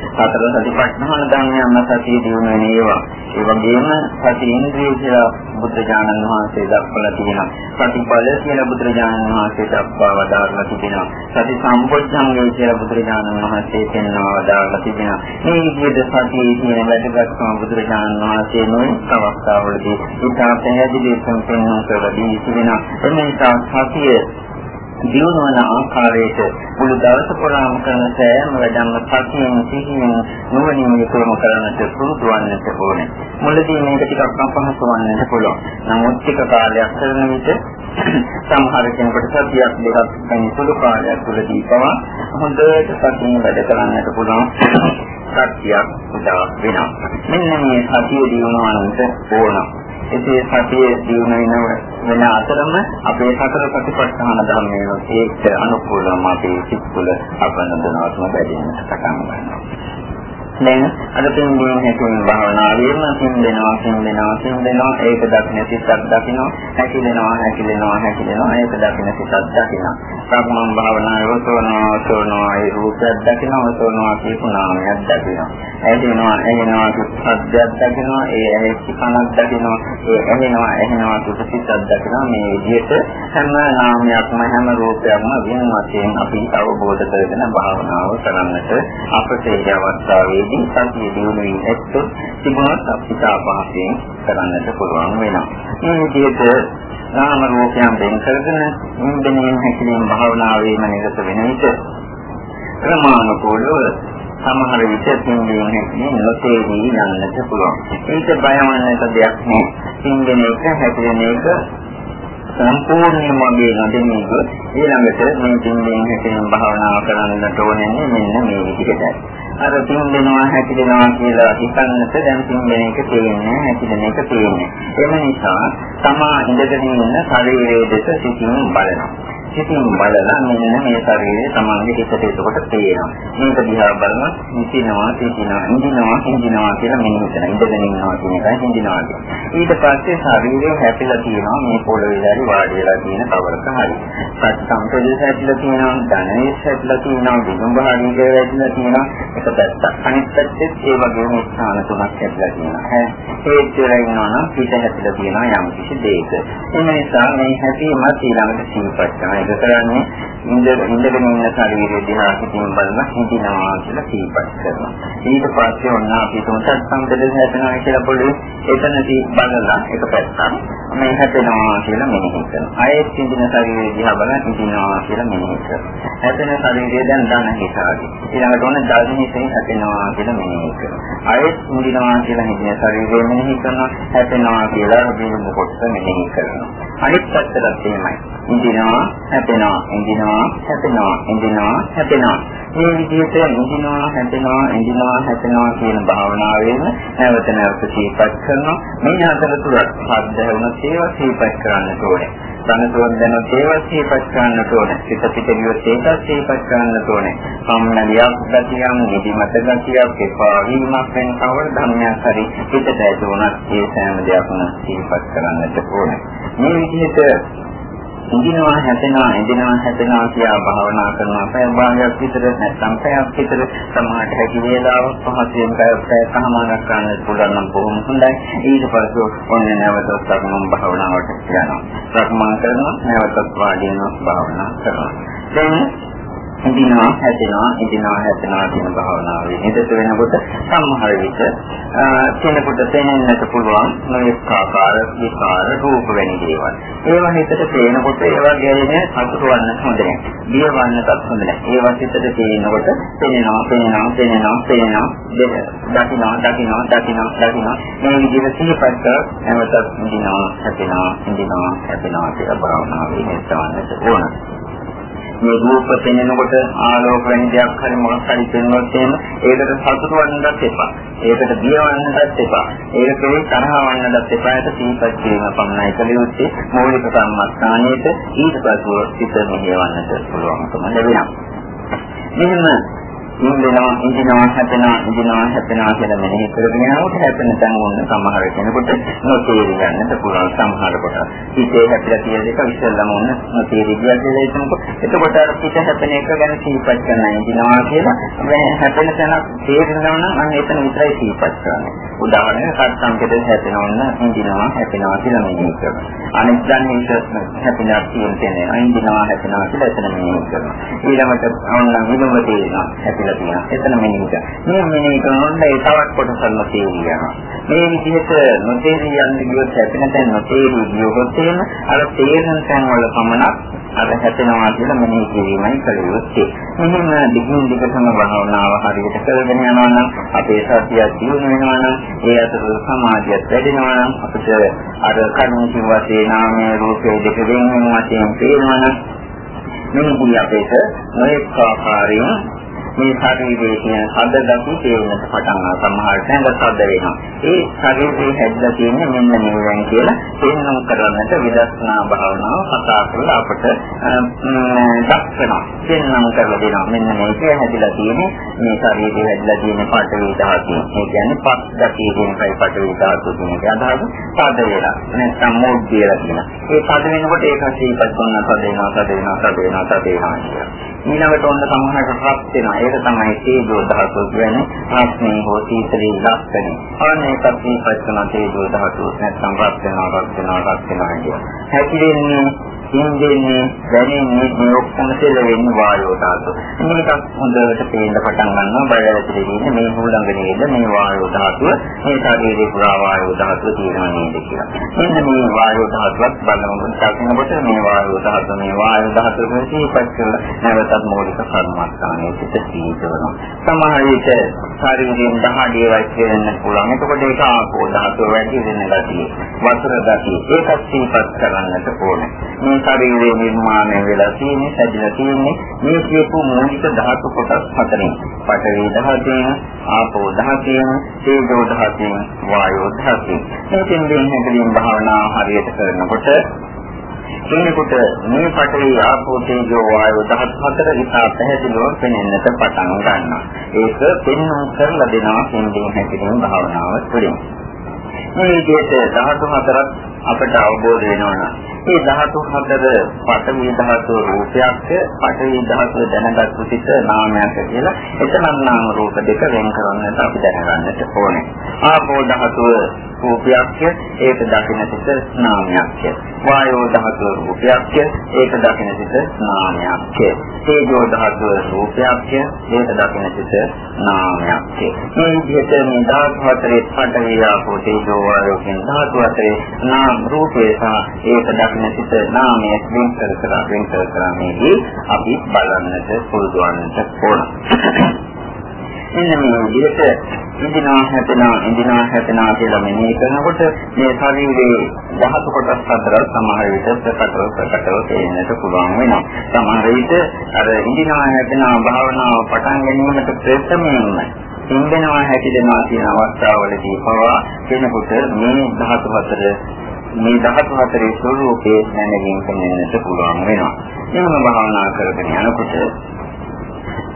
සතර සතිපට්ඨාන ධර්මයන් සතිය දිනු වෙන ඒවා. ඒ වගේම සති ඉන්ද්‍රිය කියලා බුද්ධ ඥානන් වහන්සේ දක්වලා තියෙනවා. සති බල කියලා බුද්ධ ඥානන් වහන්සේ දක්වා වදාරලා තිබෙනවා. සති සම්පොච්චංගය කියලා බුද්ධ ඥානන් වහන්සේ පෙන්වා වදාරලා තිබෙනවා. මේ විදිහට සතියේ තියෙන වැදගත්කම බුද්ධ ඥානන් වහන්සේ නොයෙක් අවස්ථාවලදී ඉතා පැහැදිලිව පෙන්වන කරලා දී තිබෙනවා. එනිසා සතිය දියුණුවන ආකාරයට මුළු දවස පුරාම කරන සෑම වැඩම සතියෙන් සිහියෙන් නුවණින් යොමුම කරන්නට පුරුදු වන්නට ඕනේ. මුලදී මේක ටිකක් අපහසු වන්නට පුළුවන්. නමුත් ටික කාලයක් කරන විට සමහර කෙනෙකුට සතියක් දෙකක් වෙන සුළු කාලයක් තුළදී පවා හොඳට සතියෙන් වැඩ කරන්නට පුළුවන්. සත්‍යයක් උදා වෙනවා. මෙන්න මේ සතිය දියුණුවන්නට ඕන. එසේ සතියේ දිනන වෙන අතරම අපේ සතර සතිපට්ඨාන ධර්මයේ ඒකට අනුකූලව අපේ සිත් තුළ අපනදනවත්ම බැදෙන්නට පටන් ගන්නවා. දැන් අද පින්දීම හේතුන් භාවනාවේම පින්දෙනවා පින්දෙනවා පින්දෙනවා ඒක දකින්න සිතක් දකින්න හැකිලෙනවා හැකිලෙනවා හැකිලෙනවා ඒක දකින්න සිතක් දකින්න සම්මන් භාවනාවේ වසවනවා වසවනවා ඒ රූපයක් දකින්න වසවනවා කියපු නාමයක් දකින්න ඇහෙනවා ඇහෙනවා සද්දයක් දකින්න ඒ ඇහෙච්ච කනක් දකින්න ඒ ඇහෙනවා ඇහෙනවා කියපු සිතක් දකින්න මේ විදිහට හැම නාමයක්ම හැම රූපයක්ම වෙන වශයෙන් අපි අවබෝධ කරගෙන භාවනාව කරන්නට අපට ඒ අවස්ථාවේ ඒකෙන් සතිය දිනුනෙන් ඇත්තොත් තිබුණත් අපිට අපහසුයෙන් කරන්නට පුළුවන් වෙනවා. මේ විදිහට නාම රූපයන් වෙන් කරගෙන ඉන්දනියෙන් හැකලින් භාවනාවේම නිරත වෙන විට ක්‍රමානුකූලව සමහර විට තින්දීන් හැකලින් නොතේරී යන්නට පුළුවන්. ඒක බයවන්නට දෙයක් නෑ. තින්දෙන එක හැකලෙන එක සම්පූර්ණයෙන්ම මගේ නැදෙන්නේක ඊළඟට මේ තින්දෙන් හැකලින් භාවනා කරන්නට ඕනේ මෙන්න මේ විදිහටයි. අර පින්දෙනවා හැකිදෙනවා කියලා හිතන්නට දැන් පින්දෙන එක තියෙන්නේ හැකිදෙන එක තියෙන්නේ. එම නිසා තමා ඉඳගෙන ඉන්න ශරීරයේ දෙස සිතින් බලනවා. සිතින් බලලා මෙන්න මේ ශරීරය තමන්ගේ හිතට එතකොට පේනවා. මේක දිහා බලන හිතිනවා, සිතිනවා, ඉඳිනවා, හිඳිනවා කියලා මෙන්න හිතන. ඉඳගෙන ඉන්නවා කියන එකයි හිඳිනවා කියන්නේ. ඊට පස්සේ ශරීරය හැපිලා තියෙනවා මේ පොළවේ හරි වාඩි වෙලා තියෙන කවරක හරි. සත් සම්පදේශ හැපිලා තියෙනවා, ධනයේ හැපිලා තියෙනවා, විදුම්බ හරියට වැදිලා තියෙනවා. එක පැත්තක්. අනිත් පැත්තෙත් ඒ වගේම ස්ථාන තුනක් හැපිලා තියෙනවා. හේත් වෙලා ඉන්නවා නම් පිට හැපිලා තියෙනවා යම් කිසි දෙයක. ඒ නිසා මේ හැපීමත් ඊළඟට සිහිපත් කරනවා. ඒක කරන්නේ ඉඳ ඉඳගෙන ඉන්න ශරීරය දිහා හිතින් බලලා හිතිනවා කියලා සිහිපත් කරනවා. ඊට පස්සේ ඔන්න අපි තුන්සත් සම්බෙදෙන හැදෙනවා කියලා පොළේ එතනදී බලලා එක පැත්තක් මේ හැදෙනවා කියලා මෙනෙහි කරනවා. ආයෙත් ඉඳින ශරීරය දිහා බලලා හිතිනවා කියලා මෙනෙහි කරනවා. හැදෙන ශරීරය දැන් දන හිතාගේ. ඊළඟට ඔන්න දල්හි හිතෙන් හැදෙනවා කියලා මෙනෙහි කරනවා. ආයෙත් ඉඳිනවා කියලා හිතන ශරීරය මෙනෙහි කරනවා. හැදෙනවා කියලා හදින කොටස මෙනෙහි කරනවා. අනිත් පැත්තට එහෙමයි. ඉඳිනවා හැපෙනවා ඉඳිනවා හැපෙනවා ඉඳිනවා හැපෙනවා මේ විදිහට ඉඳිනවා හැපෙනවා ඉඳිනවා හැපෙනවා කියන භාවනාවෙන් නැවත නැවත සිහිපත් කරනවා මේ අතරතුරත් සද්ද වුණත් ඒවා සිහිපත් කරන්න ඕනේ සනසෝන් දැන ඒවා සිහිපත් කරන්නට ඕනේ. සිත පිටිවියොත් ඒකත් සිහිපත් කරන්නට ඕනේ. සම්මලියක් ගතියම් නිදිමත ගතියක් එපා වීමක් වෙන කවර ධර්මයක් හරි හිතට ඇතුණත් ඒ සෑම දෙයක්ම සිහිපත් කරන්නට ඕනේ. මේ විදිහට ඉඳිනවා හැදෙනවා ඉඳිනවා හැදෙනවා කියලා භාවනා කරනවා. පැය භාගයක් විතර නැත්නම් පැයක් විතර සමාහට හැකි වේලාවක් පහසෙන් පැය පැය සමානක් කරන්න පුළුවන් නම් බොහොම හොඳයි. ඊට පස්සේ ඔන්න නැවත සක්මන් භාවනාවට යනවා. සක්මන් කරනවා නැවතත් වාඩි වෙනවා භාවනා කරනවා. දැන් ඉඳිනවා හැදෙනවා ඉඳිනවා හැදෙනවා කියන භාවනාවේ නිරත වෙනකොට සම්හාර විට කෙනෙකුට දැනෙන්නට පුළුවන් නොයෙක් ආකාර විකාර රූප වැනි දේවල්. ඒවා හිතට පේනකොට ඒවා ගැලෙන සතුටවන්න හොඳ නැහැ. බියවන්නටත් හොඳ නැහැ. ඒවා හිතට පේනකොට පේනවා පේනවා පේනවා පේනවා දකින්නවා දකින්නවා දකින්නවා දකින්නවා මේ විදිහට සිහිපත් කර නැවතත් ඉඳිනවා හැදෙනවා ඉඳිනවා හැදෙනවා කියලා භාවනාවේ නිරතවන්නට ඕන. මේ රූප පෙනෙනකොට ආලෝක වෙන දෙයක් හරි මොකක් හරි පෙනෙනොත් එහෙම ඒකට සතුට වන්නත් එපා. ඒකට බිය වන්නත් එපා. ඒකට තරහ වන්නත් එපා. ඒක සීපත් කිරීම පමණයි කළ යුත්තේ මූලික සම්මස්ථානයේට ඊට පස්ව සිත මෙහෙවන්නට පුළුවන්කම ලැබෙනවා. මෙන්න ඉන්දිනවා ඉන්දිනවා හැපෙනවා ඉන්දිනවා හැපෙනවා කියලා මෙනෙහි කරගෙන යනකොට හැපෙන තැන් වුණ සමහර කෙනෙකුට නොතේරි ගන්නට පුළුවන් සමහර කොට. හිතේ හැපිලා තියෙන එක විශ්ලේෂණ වුණ නොතේරි කියලා හිතනකොට එතකොට අර පිට හැපෙන එක ගැන සිහිපත් කරන ඉන්දිනවා කියලා මේ හැපෙන තැනක් තේරෙනවා නම් අන්න එතන විතරයි සිහිපත් කරන්නේ. උදාහරණයක් සත් සංකේතය හැපෙනවා නම් ඉන්දිනවා හැපෙනවා කියලා මෙනෙහි කරනවා. අනිත් දැන් මේක හැපෙනවා කියන තැන ඉන්දිනවා හැපෙනවා කියලා එතන මෙනෙහි කරනවා. ඊළඟට ඔන්න විලුඹ තේරෙනවා හැපෙලා කියලා තියෙනවා. එතන මෙනෙහි කරනවා. මේ මෙනෙහි කරනොත් ඒ තවත් කොටසක් නොතේරී යනවා. මේ විදිහට නොතේරී යන්නේ ගියොත් හැපෙන තැන නොතේරී ගියොත් එහෙම අර තේරෙන තැන් වල පමණක් අර හැපෙනවා කියලා මෙනෙහි කිරීමයි කළ යුත්තේ. මෙහෙම දිගින් දිගටම භාවනාව හරියට කරගෙන යනවා නම් අපේ සතිය දියුණු වෙනවා නම් ඒ අතර සමාධියත් වැඩෙනවා නම් අපිට අර කර්ම කිව්වා නාමයේ රූපයේ දෙක වෙන වශයෙන් පේනවා නම් මෙන්න අපේට නොඑක ආකාරයෙන් මේ ශරීරයේ තියෙන හද ගති තේරුමට පටන් ගන්න සමහරට නැඟ සද්ද වෙනවා. ඒ ශරීරයේ හැදලා තියෙන මෙන්න මේවෙන් කියලා තේරුම් කරගන්නට විදර්ශනා භාවනාව කතා කරලා අපට දක්වනවා. තේරුම් කරලා දෙනවා. මෙන්න මේකේ හැදලා තියෙන්නේ මේ ශරීරයේ හැදලා තියෙන පටවි ධාතුව. ඒ කියන්නේ පස් ගතිය කියන කයි පටවි ධාතුව කියන එක අදහස පද වේලා. නැත්නම් මොඩ් කියලා කියනවා. ඒ පද වෙනකොට ඒක සීපත් කරන පද වෙනවා, පද වෙනවා, පද වෙනවා, පද වෙනවා කියලා. ඊළඟට ඔන්න සමහරට රත් වෙනවා. ඒක තමයි තේජෝ ධාතුව කියන්නේ. රත්නේ හෝ සීතලේ ලක්ෂණය. අනේකත් මේ පස්සන තේජෝ ධාතුව නැත්නම් රත් වෙනවා, රත් වෙනවා, රත් වෙනවා කියන්නේ. හැකිලෙන්නේ හින්දෙන්නේ දැනෙන්නේ මේ ඔක්කොම තෙලෙන්නේ වායෝ ධාතුව. මේකත් හොඳට පේන්න පටන් ගන්නවා බය ඇතුලේ ඉන්නේ මේ හුළඟ නේද මේ වායෝ ධාතුව මේ ශරීරේ පුරා වායෝ ධාතුව තියෙනවා නේද කියලා. මෙන්න මේ වායෝ ධාතුවත් බලනකොට දකින්නකොට මේ වායෝ ධාතුව මේ වායෝ ධාතුව කියපත් කරලා නැවතත් මූලික කර්මස්ථානයේ සිට සීතවනවා. සමහර විට ශරීරයෙන් දහඩිය වයිස් වෙන්න පුළුවන්. එතකොට ඒක ආපෝ ධාතුව වැඩි වෙන ගතිය. වතුර ගතිය. ඒකත් සීපත් කරන්නට ඕනේ. මේ ශරීරයේ නිර්මාණය වෙලා තියෙන්නේ, සැදලා තියෙන්නේ මේ කියපු මූලික ධාතු කොටස් හතරෙන්. පඨවි ධාතුවෙන්, ආපෝ ධාතුවෙන්, තේජෝ ධාතුවෙන්, වායෝ ධාතුවෙන්. මේ දෙන්නේ හැදලින් භාවනා හරියට කරනකොට කෙනෙකුට මේ පටවි ආපෝ තේජෝ වායෝ දහස් හතර ඉතා පැහැදිලිව පෙනෙන්නට පටන් ගන්නවා. ඒක පෙන්වන්න කරලා දෙනවා කෙනෙකුගේ හැකිරීම භාවනාව තුළින්. මේ විදිහට ධාතු හතරක් අපට අවබෝධ වෙනවා. මේ ධාතු හතර පඨවි ධාතු රූපයක් පඨවි ධාතු දැනගත්තු සිට නාමයක් කියලා එතනම නාම රූප දෙක වෙන් කරන්නට අපි දැනගන්නට ඕනේ. ආපෝ ධාතුව රූපයක් ඒක දකින්න සිට නාමයක් වායෝ ධාතුව රූපයක් ඒක දකින්න සිට නාමයක් තේජෝ ධාතුව රූපයක් ඒක දකින්න සිට නාමයක් මේ විදිහට මේ ධාතු හතරේ පඨවි ආපෝ තේජෝ වායෝ කියන ධාතු හතරේ නාම රූපේ සහ ඒක දකින්න සිට නාමය වෙන් කර කර වෙන් කර කර මේදී අපි බලන්නට පුරුදු වන්නට ඕන මෙන්න මේ විදිහට ඉඳිනවා හැදෙනවා ඉඳිනවා හැදෙනවා කියලා මෙනෙහි කරනකොට මේ ශරීරයේ ධාතු කොටස් හතර සමහර විට ප්‍රකටව ප්‍රකටව තේන්නට පුළුවන් වෙනවා. සමහර විට අර ඉඳිනවා හැදෙනවා භාවනාව පටන් ගැනීමට ප්‍රථමයෙන්ම ඉන්දනවා හැදෙනවා කියන අවස්ථාවලදී පවා කෙනෙකුට මේ ධාතු හතර මේ ධාතු හතරේ ස්වરૂපයේ දැනගින් කන්නට පුළුවන් වෙනවා. එහෙම භාවනා කරගෙන යනකොට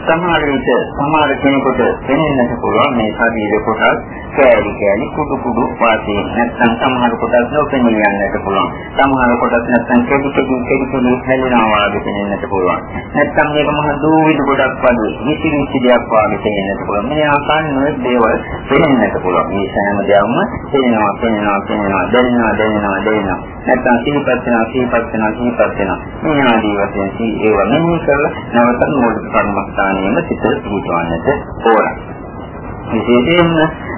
සමහර විට සමහර කෙනෙකුට දැනෙන්නට පුළුවන් මේ ශරීර කොටස් කෑලි කෑලි කුඩු කුඩු වාසේ නැත්නම් සමහර කොටස් නොපෙනී යන්නට පුළුවන්. සමහර කොටස් නැත්නම් කෙටි කෙටි කෙටි කෙටි හැලෙනවා වගේ දැනෙන්නට පුළුවන්. නැත්නම් මේක මහ දූවිලි ගොඩක් වගේ විසිරි විසිරියක් වගේ දැනෙන්නට පුළුවන්. මේ ආකාරයෙන් නොයෙක් දේවල් දැනෙන්නට පුළුවන්. මේ සෑම දෙයක්ම දැනෙනවා, දැනෙනවා, දැනෙනවා, දැනෙනවා, දැනෙනවා, දැනෙනවා. නැත්නම් සිහිපත් වෙනවා, සිහිපත් වෙනවා, සිහිපත් වෙනවා. මේ ආදී වශයෙන් ඒවා මෙහි කරලා නැවත මූලික කර්මස්ථාන ඥානයෙන්ම සිත පිහිටවන්නට ඕන. විශේෂයෙන්ම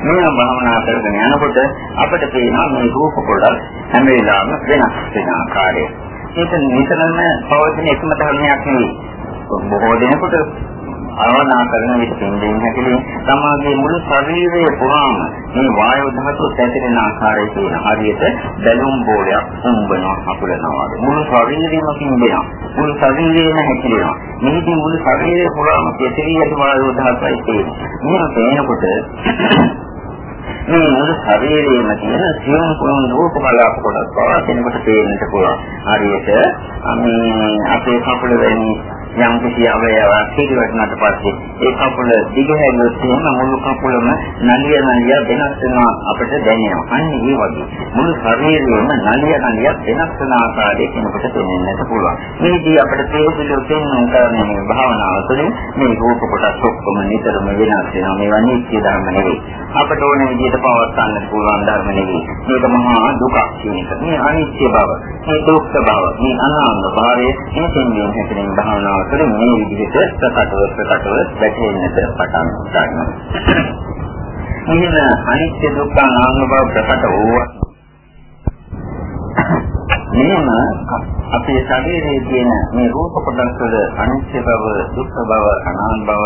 මේ භාවනා කරගෙන යනකොට අපිට පේනවා මේ රූප කොටස් හැම වෙලාවෙම වෙනස් වෙන ආකාරය. ඒක නිතරම පවතින එකම ධර්මයක් නෙවෙයි. බොහෝ දෙනෙකුට භාවනා කරන විට පින්දීන් හැකලින් තමාගේ මුළු ශරීරයේ පුරාම මේ වායු ධාතුව පැතිරෙන ආකාරය කියන හරියට බැලුම් බෝලයක් හුම්බනවා අකුලනවා. මුළු ශරීරෙම පින්දෙනවා. මුළු ශරීරයම හැකිලෙනවා. මේකේ මුළු ශරීරය පුරාම පැතිරී යන වායු ධාතුවයි තියෙන්නේ. මේක පේනකොට මේ මුළු ශරීරයේම තියෙන සියුම් කුණු රූප කලාප කොටස් බව කෙනෙකුට තේරෙන්නට පුළුවන්. හරියට මේ අපේ කකුල වැනි යම් කිසි අවයවයක් පිළිවෙන්නට පස්සේ ඒ කකුල දිග හැරියොත් එහෙම මුළු කකුලම නලිය නලිය වෙනස් වෙනවා අපිට දැනෙනවා. අන්න ඒ වගේ මුළු ශරීරයම නලිය නලිය වෙනස් වෙන ආකාරයක කෙනෙකුට දැනෙන්නට පුළුවන්. මේදී අපිට තේරුම් ගන්න කරන්නේ භාවනාව තුළින් මේ රූප කොටස් ඔක්කොම නිතරම වෙනස් වෙනවා. මේවා නිත්‍ය ධර්ම නෙවෙයි. අපට ඕන විදිහට පවත්වන්න පුළුවන් ධර්ම නෙවෙයි. මේක මහා දුකක් කියන එක. මේ අනිත්‍ය බව, මේ දුක්ඛ බව, මේ අනාත්ම භාවය මේ තෙන්මින් හැදෙන භාවනාව තුළ මේ විදිහට ප්‍රකටව ප්‍රකටව වැටෙන්නට පටන් ගන්නවා. මෙන්න අනිත්‍ය දුක්ඛ අනාත්ම බව ප්‍රකට වූවා. මෙන්න අපේ ශරීරයේ තියෙන මේ රූප කොටස් වල අනිත්‍ය බව, දුක්ඛ බව, අනාත්ම බව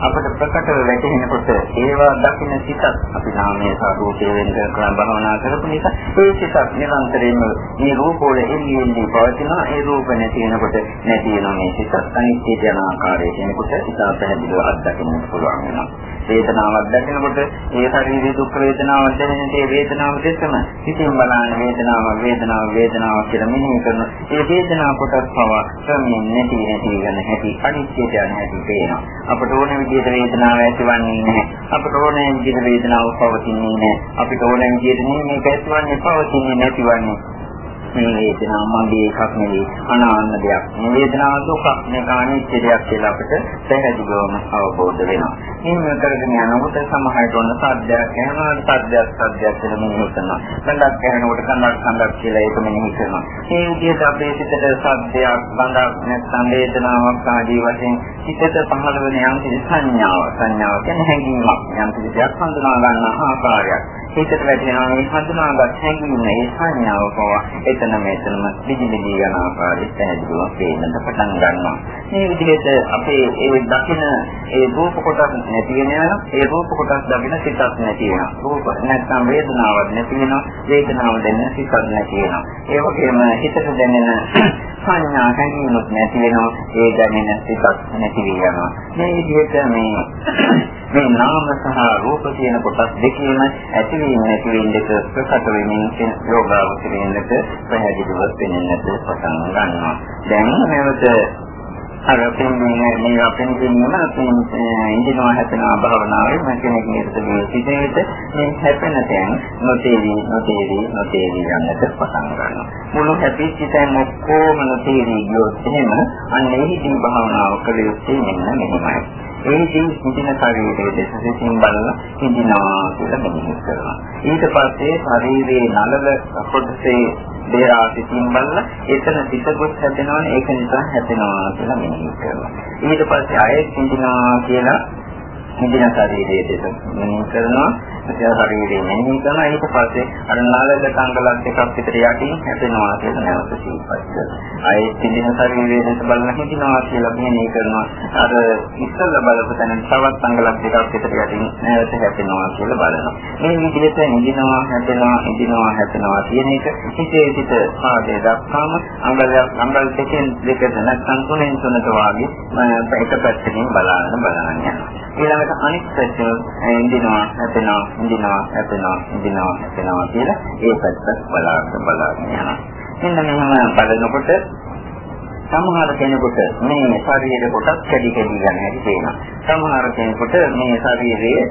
අපිට ප්‍රකටව වැටහෙනකොට ඒවා දකින්න සිතත් අපි නාමයේ සාරූපයේ වෙන කරන භවනා කරපු නිසා ඒ සිතත් නිරන්තරයෙන්ම මේ රූප වල එළියෙන්නේ පවතිනවා. ඒ රූප නැති වෙනකොට නැති වෙනවා මේ සිතත් අනිත්‍ය යන ආකාරය කියනකොට ඉතා පැහැදිලිව අත්දකින්න පුළුවන් වෙනවා. වේදනාවක් දැකනකොට ඒ ශරීරයේ දුක් වේදනාවක් දැනෙන ඒ වේදනාව දෙකම හිතින් බලන වේදනාව වේදනාව වේදනාව කියලා මෙනෙහි කරන ඒ වේදනාව කොටස් පවා ක්‍රමයෙන් නැති නැති වෙන හැටි අනිත්‍යයට යන හැටි පේනවා. අපට ඕන විදිහට වේදනාව ඇතිවන්නේ නැහැ. අපට ඕන විදිහට වේදනාව පවතින්නේ නැහැ. අපිට ඕන විදිහට මේක ඇතිවන්නේ පවතින්නේ නැතිවන්නේ මේ වේදනාව මගේ එකක් නෙවෙයි අනාත්ම දෙයක්. මේ වේදනාව දුකක් මේක අනිත්‍ය දෙයක් කියලා අපිට පැහැදිලිවම අවබෝධ වෙනවා. මේ කරගෙන යනකොට සමහරට වුණ සාධ්‍යයක් යනවා සාධ්‍යයක් සාධ්‍යයක් කියලා මෙනෙහි කරනවා. කන්දක් කරනකොට කන්දක් කන්දක් කියලා ඒක මෙනෙහි කරනවා. මේ විදිහට අපේ සිතට සාධ්‍යයක් බඳක් නැත්නම් වේදනාවක් ආදී වශයෙන් සිතට පහළ වෙන යම් කිසි සංඥාව සංඥාව කියන්නේ හැඟීමක් යම් කිසි දෙයක් හඳුනා ගන්න ආකාරයක්. හිතට වැටෙනවා මේ හඳුනාගත් හැඟීම ඒ සංඥාව පවා එතන මෙතනම පිළිබිලී යන ආකාරය පැහැදිලිව පේන්නට පටන් ගන්නවා. මේ විදිහට අපේ ඒ දකින ඒ රූප කොටස් නැති වෙනවා ඒ රූප කොටස් දකින සිතක් නැති වෙනවා. රූප නැත්නම් වේදනාවක් නැති වෙනවා වේදනාව දැනෙන සිතක් නැති වෙනවා. ඒ වගේම හිතට දැනෙන සංඥා හැඟීමක් නැති වෙනවා ඒ දැනෙන සිතක් නැති වෙනවා. මේ විදිහට මේ මේ නාම සහ රූප කියන කොටස් දෙකේම ඇතිවීම නැතිවීම දෙක ප්‍රකට වෙමින් කියන යෝගාවචරයෙන්ට පැහැදිලිව පෙනෙන්නට පටන් ගන්නවා. දැන් මේවට අර පින්නේ මේ අපෙන් කියනවා අපෙන් ඉන්දිනවා හැපෙන භාවනාවේ මම කෙනෙක් නිරතව සිටිනේද මේ හැපෙන තැන් නොතේරි නොතේරි නොතේරි යන්නට පටන් ගන්නවා මුළු හැපිච්ච තැන් ඔක්කොම නොතේරි ගියොත් එහෙම අන්න එහිදී භාවනාව කළ යුත්තේ මෙන්න මෙහෙමයි ඒකෙන් සිටින ශරීරයේ දෙස සිටින් බලලා සිටිනවා කියලා මෙනෙහි කරනවා. ඊට පස්සේ ශරීරයේ නලල කොටසේ දේරා සිටින් බලලා එතන සිටගොස් හැදෙනවනේ ඒක නිසා හැදෙනවා කියලා මෙනෙහි කරනවා. ඊට පස්සේ ආයෙත් සිටිනවා කියලා හිඳින ශරීරයේ දෙස මෙනෙහි කරනවා. ශරීරයේ මෙනෙහි කරනවා ඊට පස්සේ අර නාලද කංගලක් දෙකක් විතර යටින් හැදෙනවා කියලා නැවත සිහිපත් කරනවා. අය තිලින ශරීරයේ දෙස බලන හිටිනවා කියලා මෙනෙහි කරනවා. අර ඉස්සල බලපු තැන තවත් කංගලක් දෙකක් විතර යටින් නැවත හැදෙනවා කියලා බලනවා. මේ විදිහට නිදිනවා හැදෙනවා නිදිනවා හැදෙනවා කියන එක හිතේ සිට පාදයේ දක්වාම අංගලයක් අංගල් දෙකෙන් දෙකට නැත්නම් තුනෙන් තුනට වාගේ එක පැත්තකින් බලන්න බලන්න යනවා. ඊළඟට අනිත් පැත්තෙන් ඉඳිනවා හැදෙනවා ඉඳිනවා හැදෙනවා ඉඳිනවා හැදෙනවා කියලා ඒ පැත්ත බලාගෙන බලාගෙන යනවා. මෙන්න මෙහෙම බලනකොට සමහර කෙනෙකුට මේ ශරීර කොටස් කැඩි කැඩි යන හැටි පේනවා. සමහර කෙනෙකුට මේ ශරීරයේ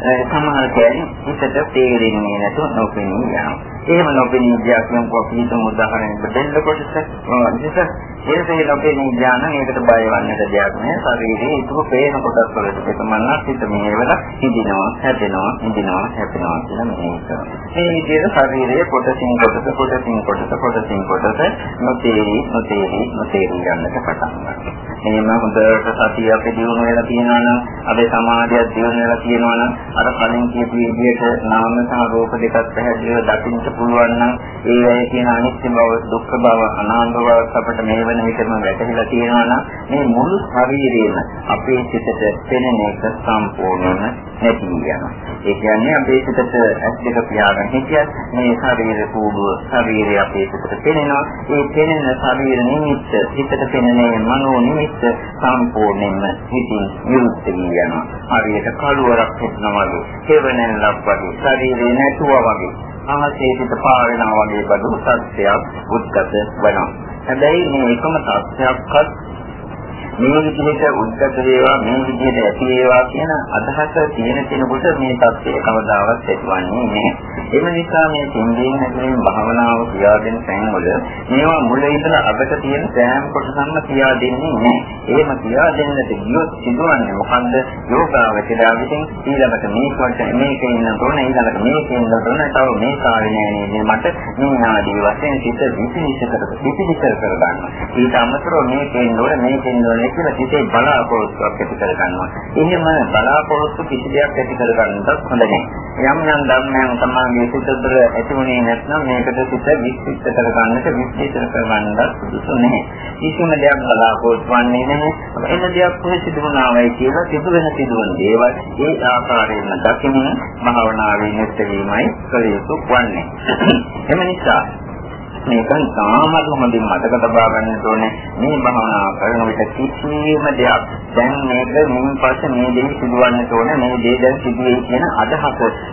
සමහර කැලි හිතට තේරෙන්නේ නැතුව නොපෙනී යනවා. එහෙම නොපෙනී ගියා කියනකොට අපි හිතමු උදාහරණයක් දෙන්න කොටස ඉතින් ඒකේ නොපෙනී ඥාන මේකට බය වන්නට දෙයක් නෑ. ශරීරයේ ඉතුරු පේන කොටස් වලට දෙකමන්නක් හිත මේවල හිඳිනවා, හැදෙනවා, හිඳිනවා, හැදෙනවා කියලා මෙහෙම කරනවා. මේ විදිහට ශරීරයේ කොටසින් කොටස, කොටසින් කොටස, කොටසින් කොටස නොතේරි, නොතේරි, නොතේරි යන්නට පටන් ගන්නවා. එහෙම හොඳට සතිය අපේ දියුණු වෙලා තියෙනවා නම්, අපේ සමාධිය දියුණු වෙලා තියෙනවා නම්, අර කලින් කියපු විදිහට නාම සහ රූප දෙකක් පැහැදිලිව දකින්න පුළුවන් නම්, ඒ වෙලේ තියෙන අනිත්‍ය බව, දුක්ඛ බව, අනාත්ම බව අපිට මේ වන විටම වැටහිලා තියෙනවා නම් මේ මුළු ශරීරයම අපේ සිතට පෙනෙන එක සම්පූර්ණයෙන්ම නැති වෙනවා. ඒ කියන්නේ අපේ සිතට ඇස් දෙක පියාගෙන හිටියත් මේ ශරීර කූඩුව ශරීරය අපේ සිතට පෙනෙනවා. ඒ පෙනෙන ශරීර නිමිත්ත හිතට පෙනෙන මනෝ නිමිත්ත සම්පූර්ණයෙන්ම හිතින් විරුද්ධ වී යනවා. හරියට කළුවරක් හිටනවා වගේ, හේවණෙන්ලක් වගේ, ශරීරේ නැතුවා වගේ ආහසේ පිට පාවෙනවා වගේ බඩු සත්‍යයක් උද්ගත වෙනවා. හැබැයි මේ එකම තත්ත්වයක්වත් මේ විදිහට උද්ගත වේවා මේ විදිහට ඇති වේවා කියන අදහස තියෙන කෙනෙකුට මේ தත්ත්වය කවදාවත් ඇතිවන්නේ නැහැ. එම නිසා මේ සිංහයෙන් හැදෙන භාවනාව කියා දෙන තැන්වල මේවා මුල ඉඳලා අපට තියෙන සෑම කොටසක්ම කියා දෙන්නේ නැහැ. එහෙම කියා දෙන්නට ගියොත් සිදුවන්නේ මොකන්ද? යෝගාවචරය විසින් ඊළඟට මේ කොට මේක ඉන්න තෝරන ඊළඟට මේක ඉන්න තෝරන තව මේ කාලේ නෑ නේද මට මේ ආදී වශයෙන් සිත විපිනිෂ කර විපිනිෂ කර ගන්නවා. ඊට අමතරව මේකෙන් නෝර මේකෙන් නෝර කියලා සිතේ බලාපොරොත්තුවක් ඇති කර ගන්නවා. එහෙම බලාපොරොත්තු කිසි දෙයක් ඇති කර ගන්නත් හොඳ නැහැ. යම් යම් ධර්මයන් තමයි සිත තුළ ඇතිුනේ නැත්නම් මේකට සිත විශ්චිත කර ගන්නට විශ්චිත කර ගන්නත් සුදුසු නැහැ. කිසිම දෙයක් බලාපොරොත්තු වෙන්නේ නැහැ. එන දෙයක් කොහේ සිදුවනවායි කියලා සිදුවෙන සිදුවන දේවල් ඒ ආකාරයෙන්ම දකින්න භාවනාවේ නිරත වීමයි කළ යුතු වන්නේ. එම නිසා මේක තාමත් හොඳින් මතක තබා ගන්න ඕනේ. මේ භාවනා කරන විට කිසිම දෙයක් දැන් මේක මින් පස්සේ මේ දේ සිදුවන්නට ඕනේ. මේ දේ දැන් සිදුවේ කියන අදහස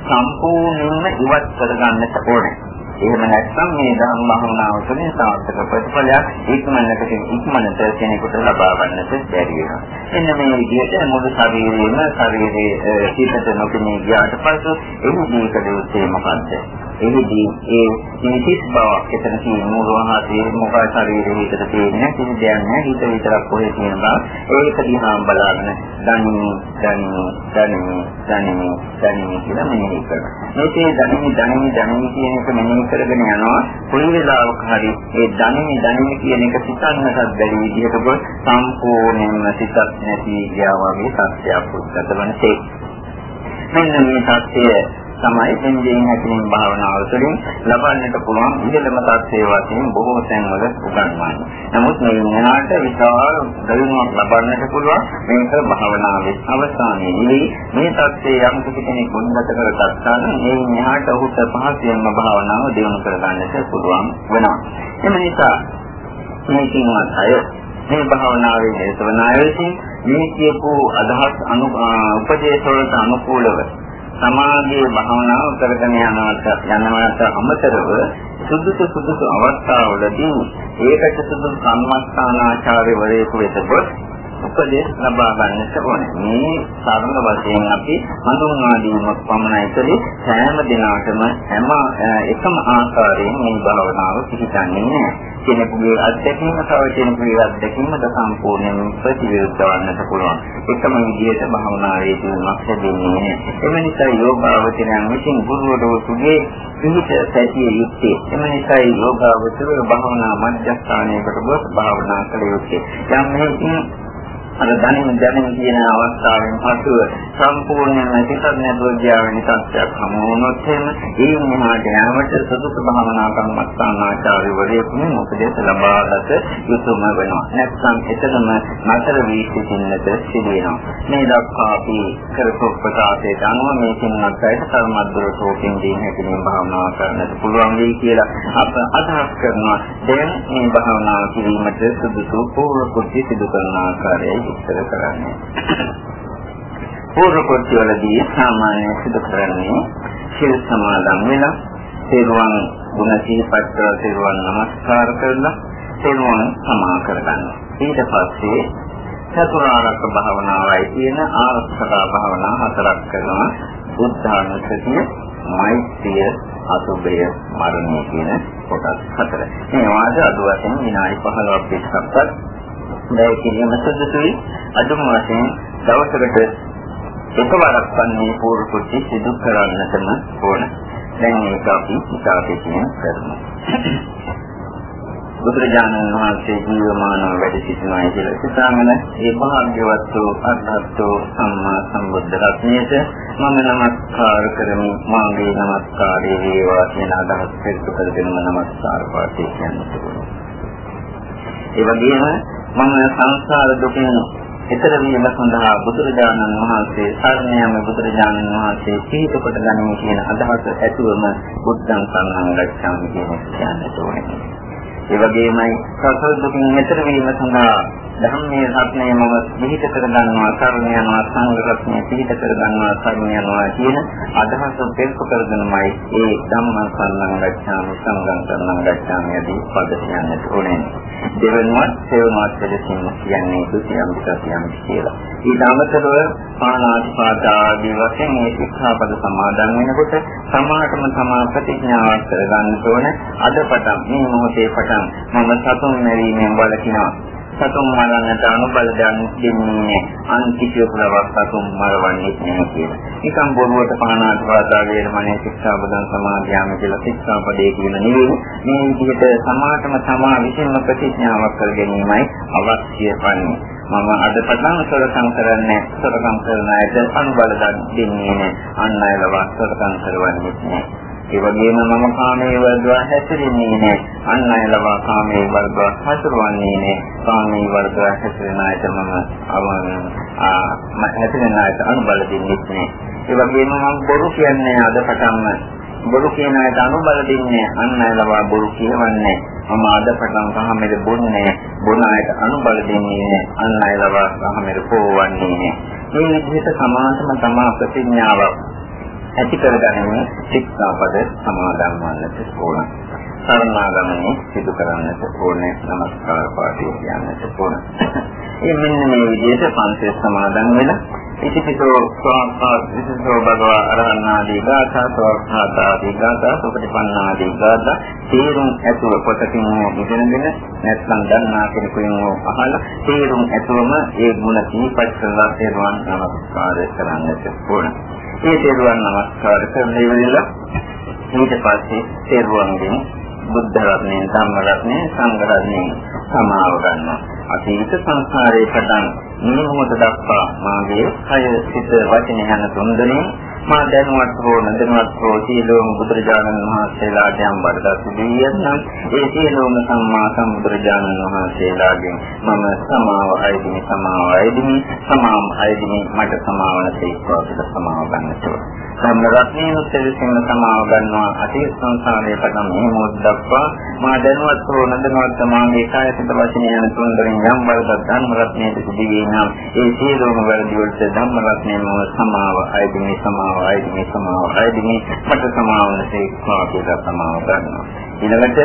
සම්පූර්ණයෙන්ම ඉවත් කරගන්නට ඕනේ. එහෙම නැත්නම් මේ ධර්ම භාවනාව තුළින් සාර්ථක ප්‍රතිඵලයක් ඉක්මනට ඉක්මනට කෙනෙකුට ලබා ගන්නට බැරි වෙනවා. එන්න මේ විදිහට මුළු ශරීරයේම ශරීරයේ හිතට නොපෙනී ගියාට පසු එහිදී කළ යුත්තේ මොකද්ද? එහිදී ඒ නිතිස් බවක් එතන තියෙන මූලවහසේ මොකද ශරීරයේ හිතට තියෙන කිසි දෙයක් නැහැ හිත විතරක් කොහේ තියෙන බව ඒක දිහා බලාගෙන දනිමි දනිමි දනිමි දනිමි දනිමි කියලා මෙනෙහි කරනවා. මේකේ දනිමි දනිමි දනිමි කියන එක මෙනෙහි කරගෙන යනවා කොයි වෙලාවක හරි ඒ දනිමි දනිමි කියන එක සිතන්නටත් බැරි විදිහට ගොස් සම්පූර්ණයෙන්ම සිතක් නැති ගියා වගේ සත්‍යයක් උද්ගත වන තේ. මෙන්න මේ සත්‍යය තමයි එන්ජින් හැකින් භාවනාව තුළින් ලබන්නට පුළුවන් ඉහළම තත්ත්වයේ වශයෙන් බොහෝ තැන්වල උගන්වන්නේ. නමුත් මේ මෙහාට විශාල දියුණුවක් ලබන්නට පුළුවන් මේක භාවනාවේ අවසානයේදී මේ තත්ත්වයේ යම් කෙනෙක් උන්නත කරගත්තා නම් මේ මෙහාට ඔහුට පහසෙන්ම භාවනාව දියුණු කරගන්නට පුළුවන් වෙනවා. එම නිසා මේකින් අය මේ භාවනාවේ හේතුවන අය විසින් මේ කියපු අදහස් අනු උපදේශ වලට අනුකූලව සමාධියේ භාවනාව කරගෙන යනවට යනවට අමතරව සුදුසු සුදුසු අවස්ථාවලදී ඒකට සුදුසු සම්මස්ථානාචාර්යවරයෙකු වෙත ගොස් උපදේශ ලබා ගන්නට ඕනේ. මේ සාධන වශයෙන් අපි හඳුන්වා දීමක් පමණයි කලේ සෑම දිනකටම හැම එකම ආකාරයෙන් මේ භාවනාව පිළිගන්නේ නැහැ. කෙනෙකුගේ අත්දැකීම තව කෙනෙකුගේ අත්දැකීමද සම්පූර්ණයෙන් ප්‍රතිවිරුද්ධ වන්නට පුළුවන්. එකම විදිහට භාවනාවේ දිනුවක් ලැබෙන්නේ නැහැ. එම නිසා යෝගාවචරයන් විසින් ගුරුවරයෙකුගේ පිහිට සැටිය යුත්තේ. එම නිසා යෝගාවචරය භාවනා මධ්‍යස්ථානයකට ගොස් භාවනා කළ යුත්තේ. යම් මේකින් අර දැනෙන දැනෙන කියන අවස්ථාවෙන් පසුව සම්පූර්ණයෙන්ම සිතන්නේ දෝෂ්‍යවෙනි තත්ත්වයක් හමු වුණොත් එහෙම ඒ මොහාට යාමට සුදුසු භාවනා කර්මස්ථානාචාර්යවරයෙකුන් උපදෙස් ලබාගත යුතුම වෙනවා. නැත්නම් එතනම නතර වී සිටින්නට සිදු වෙනවා. මේ දක්වා අපි කරපු ප්‍රකාශයට අනුව මේ කින්නත් අයට කර්මද්දරතෝකින් දීන හැකිනේ භාවනා කරන්නට පුළුවන් වෙයි කියලා අප අදහස් කරනවා. දැන් මේ භාවනා කිරීමට සුදුසු පූර්ව කුටි සිදු කරන ආකාරයයි විස්තර කරන්නේ. පූර්ව කුටි වලදී සාමාන්‍ය සිදු කරන්නේ සිල් සමාදන් වෙලා තෙරුවන් ගුණ සිහිපත් කරලා තෙරුවන් නමස්කාර කරලා තෙරුවන් සමා කරගන්නවා. ඊට පස්සේ චතුරාර්යක භාවනාවයි කියන ආරක්ෂක භාවනා හතරක් කරනවා. බුද්ධානුස්සතිය, මෛත්‍රිය, අසුභය, මරණය කියන කොටස් හතර. මේ වාද අද වශයෙන් විනාඩි 15ක් පිටසක්වත් දැය කිරීම සුදුසුයි. අදුම වශයෙන් දවසකට එකවරක් වන්නේ පූර්ව කුටි සිදු කරන්නටම ඕන. දැන් මේක අපි ඉතාලකින් කරමු. බුදුරජාණන් වහන්සේ ජීවමානව වැඩ සිටිනවා කියලා සිතාගෙන ඒ භාග්‍යවත් වූ අරහත් වූ සම්මා සම්බුද්ධ රත්නයට මම නමස්කාර කරමි මාගේ නමස්කාරය වේවා කියන අදහස් පෙරට කරගෙන නමස්කාර පාඨය කියනවා. ඒ වගේම මම සංසාර දුකින් ඊතර වීම සඳහා බුදුරජාණන් වහන්සේ සරණ යම බුදුරජාණන් වහන්සේ පිහිට කොට ගනිමු කියන අදහස ඇතුවම බුද්ධං සරණං ගච්ඡාමි කියන කියන්නට ඕනේ. ඒ වගේමයි සසල දුකින් මෙතර වීම සඳහා ධම්මයේ රත්නය මම පිළිහිත කර ගන්නවා කරුණ යනවා සංඝ රත්නය පිළිහිත කර ගන්නවා කරුණ යනවා කියන අදහස පෙරක කරගෙනමයි ඒ ධම්මං සරණං ගච්ඡාමි සංඝං සරණං ගච්ඡාමි යදී පද කියන්නට ඕනේ. දෙවෙනුවත් සේවනාත් දෙලසින් කියන්නේ දුතියම් විසතියම් කියලා. ඊට අමතරව පාණාතිපාතාදී වශයෙන් මේ ශික්ෂාපද සමාදන් වෙනකොට සමාහටම තමා ප්‍රතිඥාවක් කරගන්න ඕන. අද පටන් මේ මොහොතේ පටන් මම සතුන් මැරීමෙන් වළකිනවා. සතුන් මරන්නට අනුබල දෙන්නේ අන් කිසිවෙකුලවත් සතුන් මරවන්නේ නැහැ කියලා. නිකම් බොරුවට පහනාට වාදා වේරමණී ශික්ෂාපදං සමාදියාම කියලා ශික්ෂාපදේ කියන නෙවෙයි. මේ විදිහට සමාතම තමා විසින්ම ප්‍රතිඥාවක් කර ගැනීමයි අවශ්‍ය වන්නේ. මම අද පටන් සොරකම් කරන්නේ සොරකම් කරන අයට අනුබල දෙන්නේ නැහැ. අන් අයව සොරකම් කරවන්නේ නැහැ. ඒ වගේම මම කාමයේ වර්ධව හැසිරෙන්නේ නැහැ. අන් අය ලබා කාමයේ වර්ධව හැසිරවන්නේ නැහැ. කාමයේ වර්ධව හැසිරෙන අයට මම අවම හැසිරෙන අයට අනුබල දෙන්නේ නැහැ. ඒ වගේම මම බොරු කියන්නේ අද පටන්ම බොරු කියන අයට අනුබල දෙන්නේ අන් අය ලබා බොරු කියවන්නේ මම අද පටන් කහමෙද බොන්නේ බොන අයට අනුබල දෙන්නේ අන් අය ලබා කහමෙද පොවන්නේ මේ විදිහට සමානම තමා ප්‍රතිඥාවක් ඇති කරගන්නේ ශික්ෂාපද සමාදන් වන්නට ඕන. සරණාගමනේ සිදු කරන්නට ඕනේ নমස්කාර පාඨය කියන්නට ඕන. ඒ මෙන්න මේ විදිහට පන්සල් සමාදන් වෙලා ඉතිපිසෝ ස්වාමීන් විසිසෝ භගවා අරහණාදී ගාථා සෝඛාතාදී ගාථා සුපටිපන්නාදී ගාථා තේරුම් ඇතුව පොතකින් ඉගෙනගෙන නැත්නම් දන්නා කෙනෙකුෙන් අහලා තේරුම් ඇතුවම ඒ ගුණ සිහිපත් කරලා තේරුවන් නමස්කාර කරන්නට ඕන. ඒ තෙරුවන් නමස්කාර කරන ඉවරලා ඊට පස්සේ තෙරුවන්ගෙන් බුද්ධ රත්නයෙන් ධම්ම රත්නයෙන් සංඝ රත්නයෙන් සමාව ගන්නවා. අතීත සංසාරේ පටන් මේ මොහොත දක්වා මාගේ කය සිත වචන යන තුන්දෙනේ මා දැනුවත් හෝ නැදනුවත් හෝ සීලෝම බුදුරජාණන් වහන්සේලාට යම් බඩදස් දෙවියන් ඒ සීලෝම සම්මා සම්බුදුරජාණන් වහන්සේලාගෙන් මම සමාව අයිදිමි සමාව අයිදිමි සමාම අයිදිමි මට සමාවන තේක්වා කියලා සමාව ගන්නට ධම්ම රත්නයේ උත්තරයෙන් සමාව ගන්නවා. අතීත සංසාරයේ පටන් මේ මොහොත දක්වා මා දැනුවත් හෝ නැදනුවත් මාගේ කාය සිත වචන යන තුන්දෙනින් යම් බඩදස් ධම්ම රත්නයේ සිදුවී නම් ඒ සීලෝම වැරදි වලට ධම්ම රත්නයේම සමාව අයිදිමි සමාව සමාවයි මේ සමාවයි මේ මට සමාවනසේ කාපේක සමාව ගන්නවා. ඊළඟට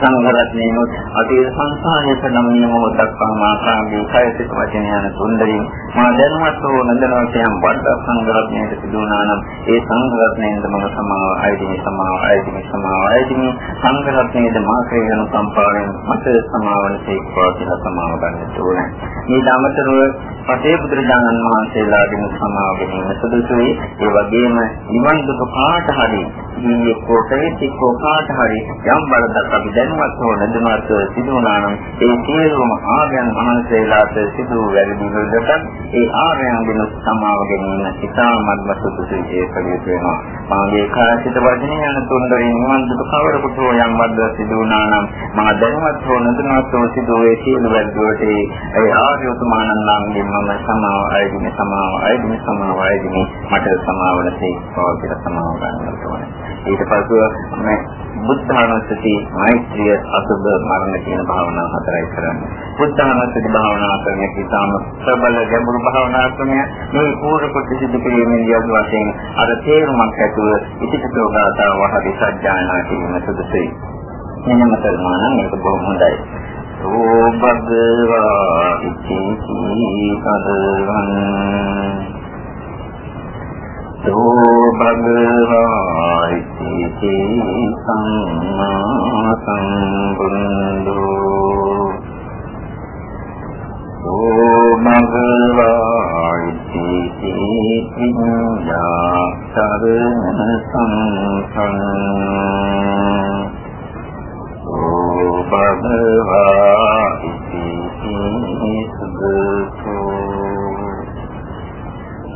සංඝරත්නයනොත් අතීත සංසාරයේ නම් නියමවතක් පහමාකාගේ කයසිත වචන යන තුන්දරින් මා දැනුවත් හෝ නැදනවත් යම් වඩ සංඝරත්නයට සිදුනා නම් ඒ සංඝරත්නයෙන්ද මම සමාව අයිතිමි සමාව අයිතිමි සමාව අයිතිමි සංඝරත්නයේද මා ක්‍රියන සම්පාදයෙන් මට සමාවන තේක්වා කියලා සමාව ගන්නට ඕනේ. මේ ධමතරව පසේ බුදුරජාණන් වහන්සේලාගෙන් සමාව ගැනීම සුදුසුයි. ඒ වගේම නිවන් දුක කාට හරි ගියේ කොටේ කොකාට හරි යම් බලයක් අපි දැනුවත් හෝ නැදමත් සිදු වුණා නම් ඒ සියලුම ආර්යයන් වහන්සේලාට සිදු වැරදි වලට ඒ ආර්යයන්ගෙන සමාව ගැනීම ඉතාමත්ම සුදුසුයි ඒ කලියට වෙනවා. මාගේ කායික වචනේ යන තුන්දරින් නිවන් දුක කවරකට යම් වද්ද සිදු වුණා නම් මා දැනුවත් හෝ නැදමත් හෝ සිදු වේ සියලු වැරදි වලට ඒ ආර්ය උතුමාණන්ගේ මම සමාව අයදින සමාව අයදින සමාව අයදින මට සමාවලතේ පවතින සමාව ගන්නට ඕනේ. ඊට පස්ව මේ බුද්ධානුස්සති මෛත්‍රිය අසුබ මරණ කියන භාවනා හතරයි කරන්නේ. බුද්ධානුස්සති භාවනා කරන කිතාම ප්‍රබල ගැඹුරු භාවනා ක්‍රමය මේ පූර්ව කොට සිදු කිරීමෙන් යොදු වශයෙන් අර තේරුමක් ඇතුව ඉතිපිටෝ ගාථා වහදී සත්‍යයනා කිරීම සුදුසුයි. මෙන්නම කරනවා නම් ඒක බොහොම හොඳයි. ඕ භගවා ඉති සදවන් සෝ භගවා ඉති සම්මා සම්බුද්ධෝ සෝ භගවා ඉති විඤ්ඤා සරණ සංසං සෝ භගවා ඉති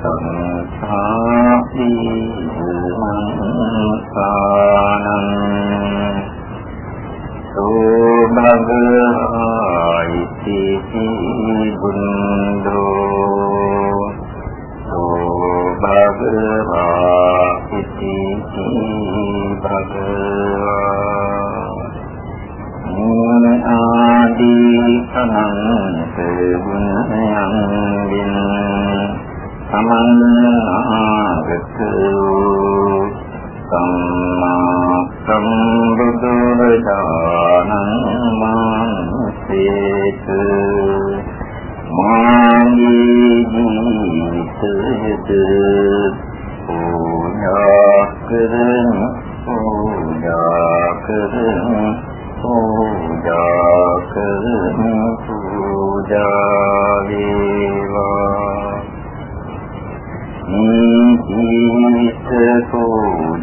භගවාති ලෝකසෝ සෝ භගවාති අනුසරෝ පුරිස ධම්මකාරතේ සෝ භගවාති සංඛාති සංසානං සෝ භගවායිති බුද්ධෝ සෝ භගවායිති භගවා ආදී අනන්ත ගුණයන්ගෙන් සමන්නාගත සම්මා සම්බුදුරජාණන් වහන්සේට මාගේ ජීවිතයද පූජා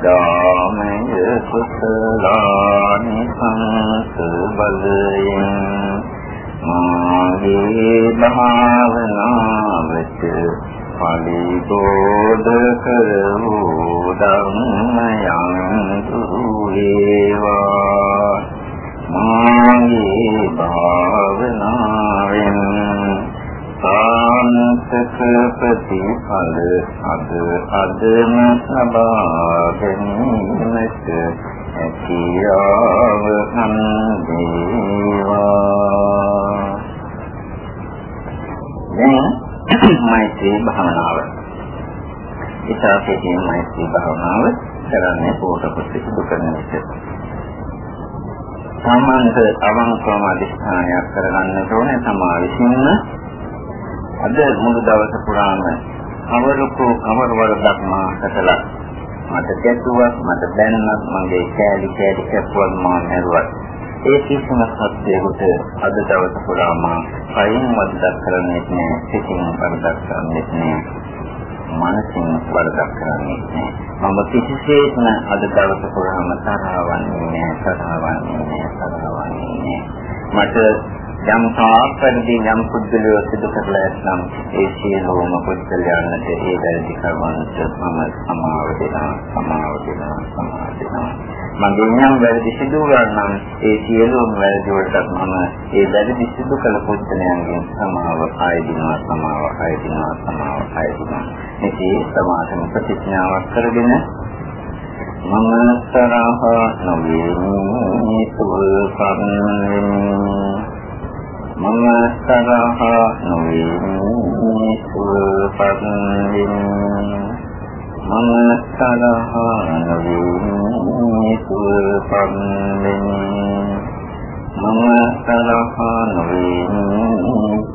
පූජාමය කුසලානි සංස බලයෙන් මාගේ භාවනාවට පරිබෝධ කරවූ ධම්මයන් දුරු වේවා. මාගේ භාවනාවෙන් සාන්තක ප්‍රතිඵල අද අදම සබා ගැනීමට හැකියාව හම්බේවා දැන් මෛත්‍රී භාවනාව. ඉතාලි මෛත්‍රී භාවනාව කරන්නේ පොතපත සිදු කරන විට. සාමාන්‍යත අවංකවම අධිෂ්ඨානයක් කරගන්නට ඕනේ. තමා විසින්ම අද මුළු දවස පුරාම කවරකෝ කවර වරදක් මා කළා මට ගැටුවක් මට දැනුණත් මගේ කෑලි කෑලි කැපුවක් මා නැරුවත් ඒ කිසිම සත්‍යයකට අද දවස පුරාම කයින් වරදක් කරන්නේ නැහැ සිතින් වරදක් කරන්නේ නැහැ මනසින් වරදක් කරන්නේ නැහැ මම කිසිසේත්ම අද දවස පුරාම තරහවන්නේ නැහැ තරහවන්නේ නැහැ තරහවන්නේ නැහැ මට යම් සාපරදී යම් පුද්ගලයෝ සිදු කරලා ඇතනම් ඒ සියලුම පුද්ගලයන්ට ඒ වැරදි කරවන්නට මම සමාව දෙනවා සමාව දෙනවා සමාව දෙනවා. මගේ නම් වැරදි සිදු කරනම් ඒ සියලුම වැරදි වලට මම ඒ වැරදි සිදු කළ පුද්ගලයන්ගෙන් සමාව ආයදිනවා සමාව ආයදිනවා සමාව ආයදිනවා මේකේ සමාතම ප්‍රතිඥාවක් කරගෙන මම තරහ නොවේ မသရဟနဝိသုပတ္တိမမသရဟနဝိသုပတ္တိမမသရဟနဝိ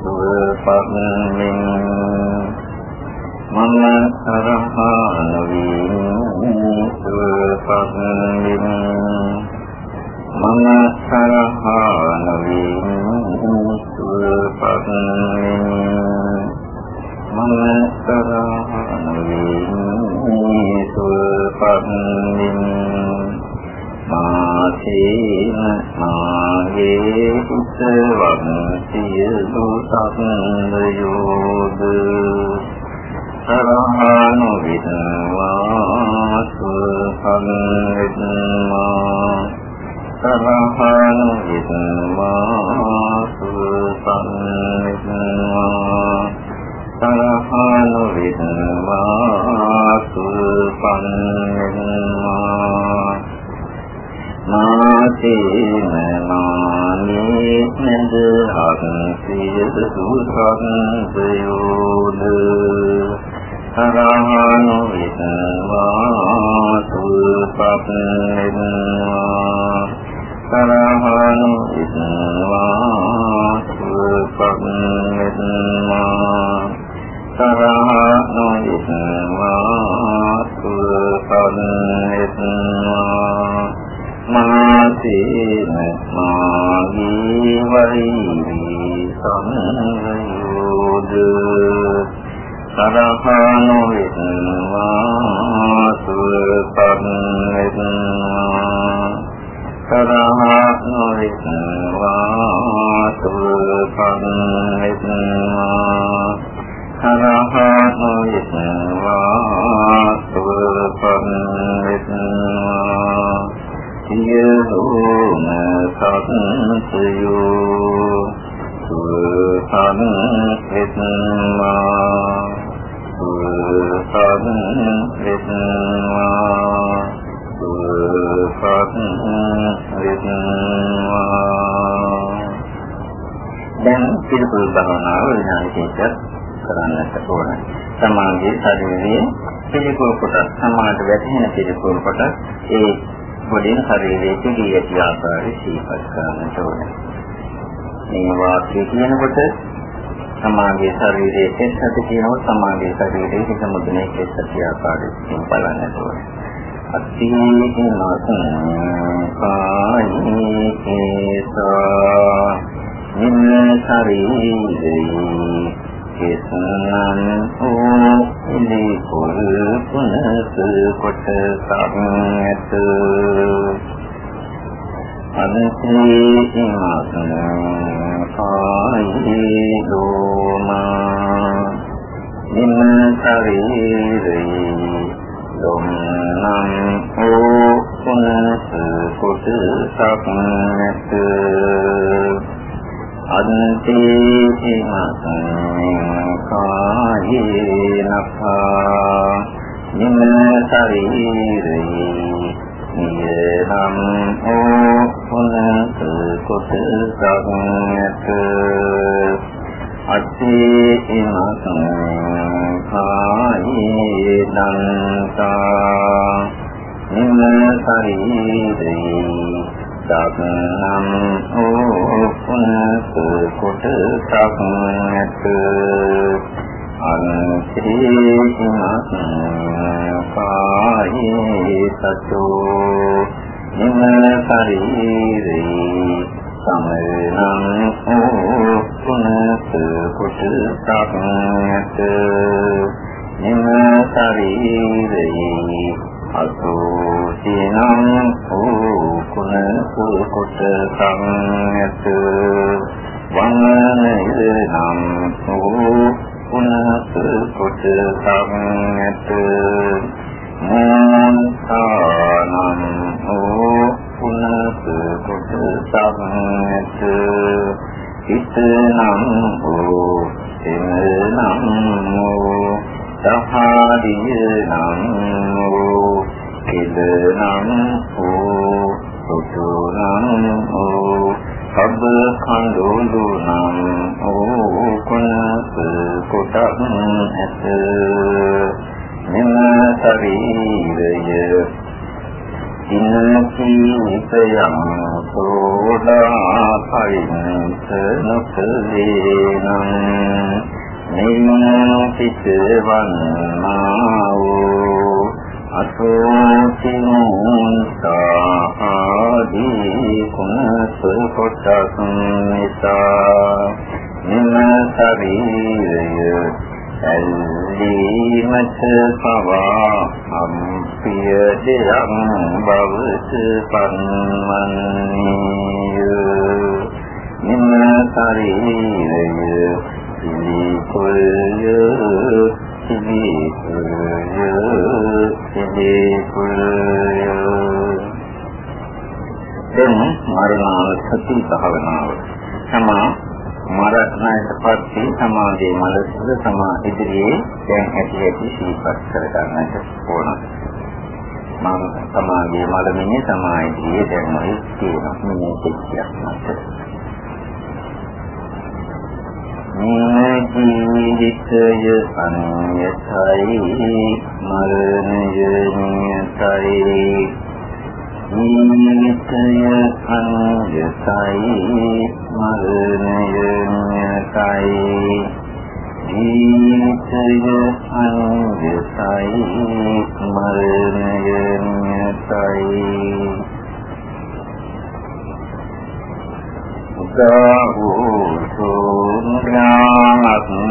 သုပတ္တိမမသရဟနဝိသုပတ္တိ සරහානු විදා වැටෙන පිළිපොල් කොට ඒ වලින් ශරීරයේ පිළී ඇති ආකාරය සිහිපත් කරන්නට ඕනේ. මේ වාක්‍යය කියනකොට සමාගයේ ශරීරයේ කෙස්සට කියනකොට සමාගයේ ශරීරයේ හිත මුදුනේ කෙස්සට ආකාරයෙන් බලන්නට ඕනේ. අත්ථීනසං කායේ කේසා නිම ශරීරේ කේසනං ඕ ඉලි කුල් පුනස කොට සම්යත අනසේ ඉමාසන කායේ දෝමා නිම ශරීරේ දොම්නම් ඕ පුනස කොට සම්යත අන්තේ කායේ නඛා නිම ශරීරේ නියනම් ඕ පුනත කොට සග්නත අත්තේ ඉමසං කායේ දන්තා නිම ශරීරේ දක්නම් ඕපනස කොට සක්නත අන්ත්‍රී මත් කායේ සතෝ නිම ශරීරේ සමනං ඕපනස කොට සක්නත නිම ශරීරේ අසෝතිනං කුණ කුට සංයත වන්නනයනම් කුණ කුට සංයත පිටවන්නා වූ අසෝතිමුන්තාදී කුණස කොටස් නිසා නිම ශරීරය ඇල්ලීමට පවා ප්‍රිය දෙයක් බවස පන්මන්නේය නිම ශරීරය භාවනාව තමා මරණයට පස්සේ සමාධියේ මනසද සමා ඉදිරියේ දැන් ඇති ඇති සිහිපත් කර ගන්නට ඕන. මම සමාධියේ මලමිනේ සමා ඉදිරියේ දැන් මොයි කියනවා මේ දෙයක් මත. මේ ජීවිතය අන්‍යතයි මරණය නියතයි ජීවිතය අනුයසයි මරණය නියතයි ජීවිතය අනුයසයි මරණය නියතයි උදාහෝ ඥානත්ය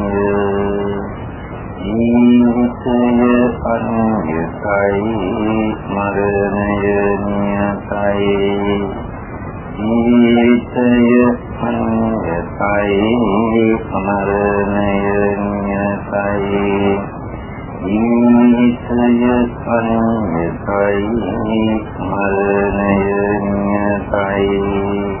ජීවිතය අනුයතයි මරණය නියතයි ජීවිතය අනුයතයි මරණය නියතයි ජීවිතය අනුයතයි මරණය නියතයි.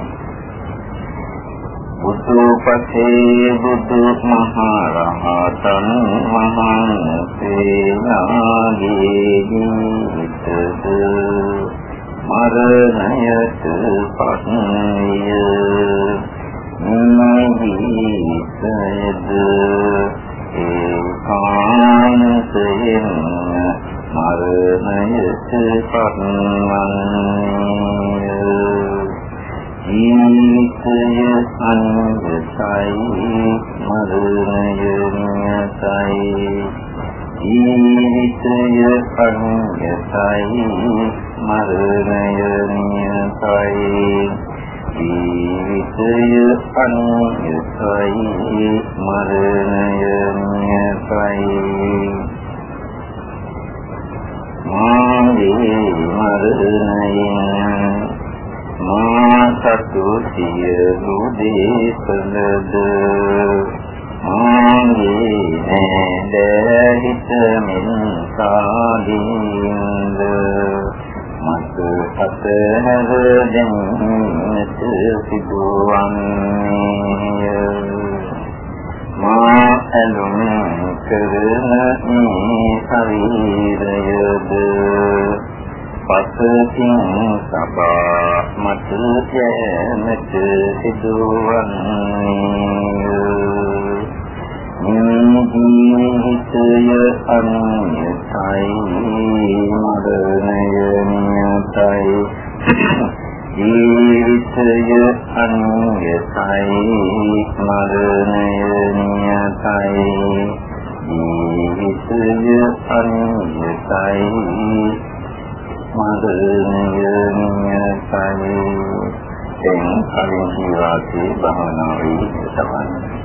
බුදුපසේ බුදු මහරහතන් වහන්සේ නාගේ ජීවිතද මරණයට පත්නිය නිමගීතයද ඒකාන්තයෙන් මරණයට පත්වන්නේ සංගතයි මරණය නියතයි. ජීවිතය සංගතයි මරණය නියතයි. මාගේ මරණයෙන් මා සතු සියලු දේශනද මාගේ නෑද හිතමින් සාදීන්ද මත අතහැර දෙන්නට සිදුවන්නේ. මා ඇලුම් කරන මේ ශරීරයද පසකින් සබා මත යැමට සිදුවන්නේ. ජීවිතය අනුයතයි මරණය නියතයි ජීවිතය අනුයතයි මරණය නියතයි ජීවිතය අනුයතයි මරණයන්යයි එන් කලින් ජීවාසේ භවනාවේ සමානයි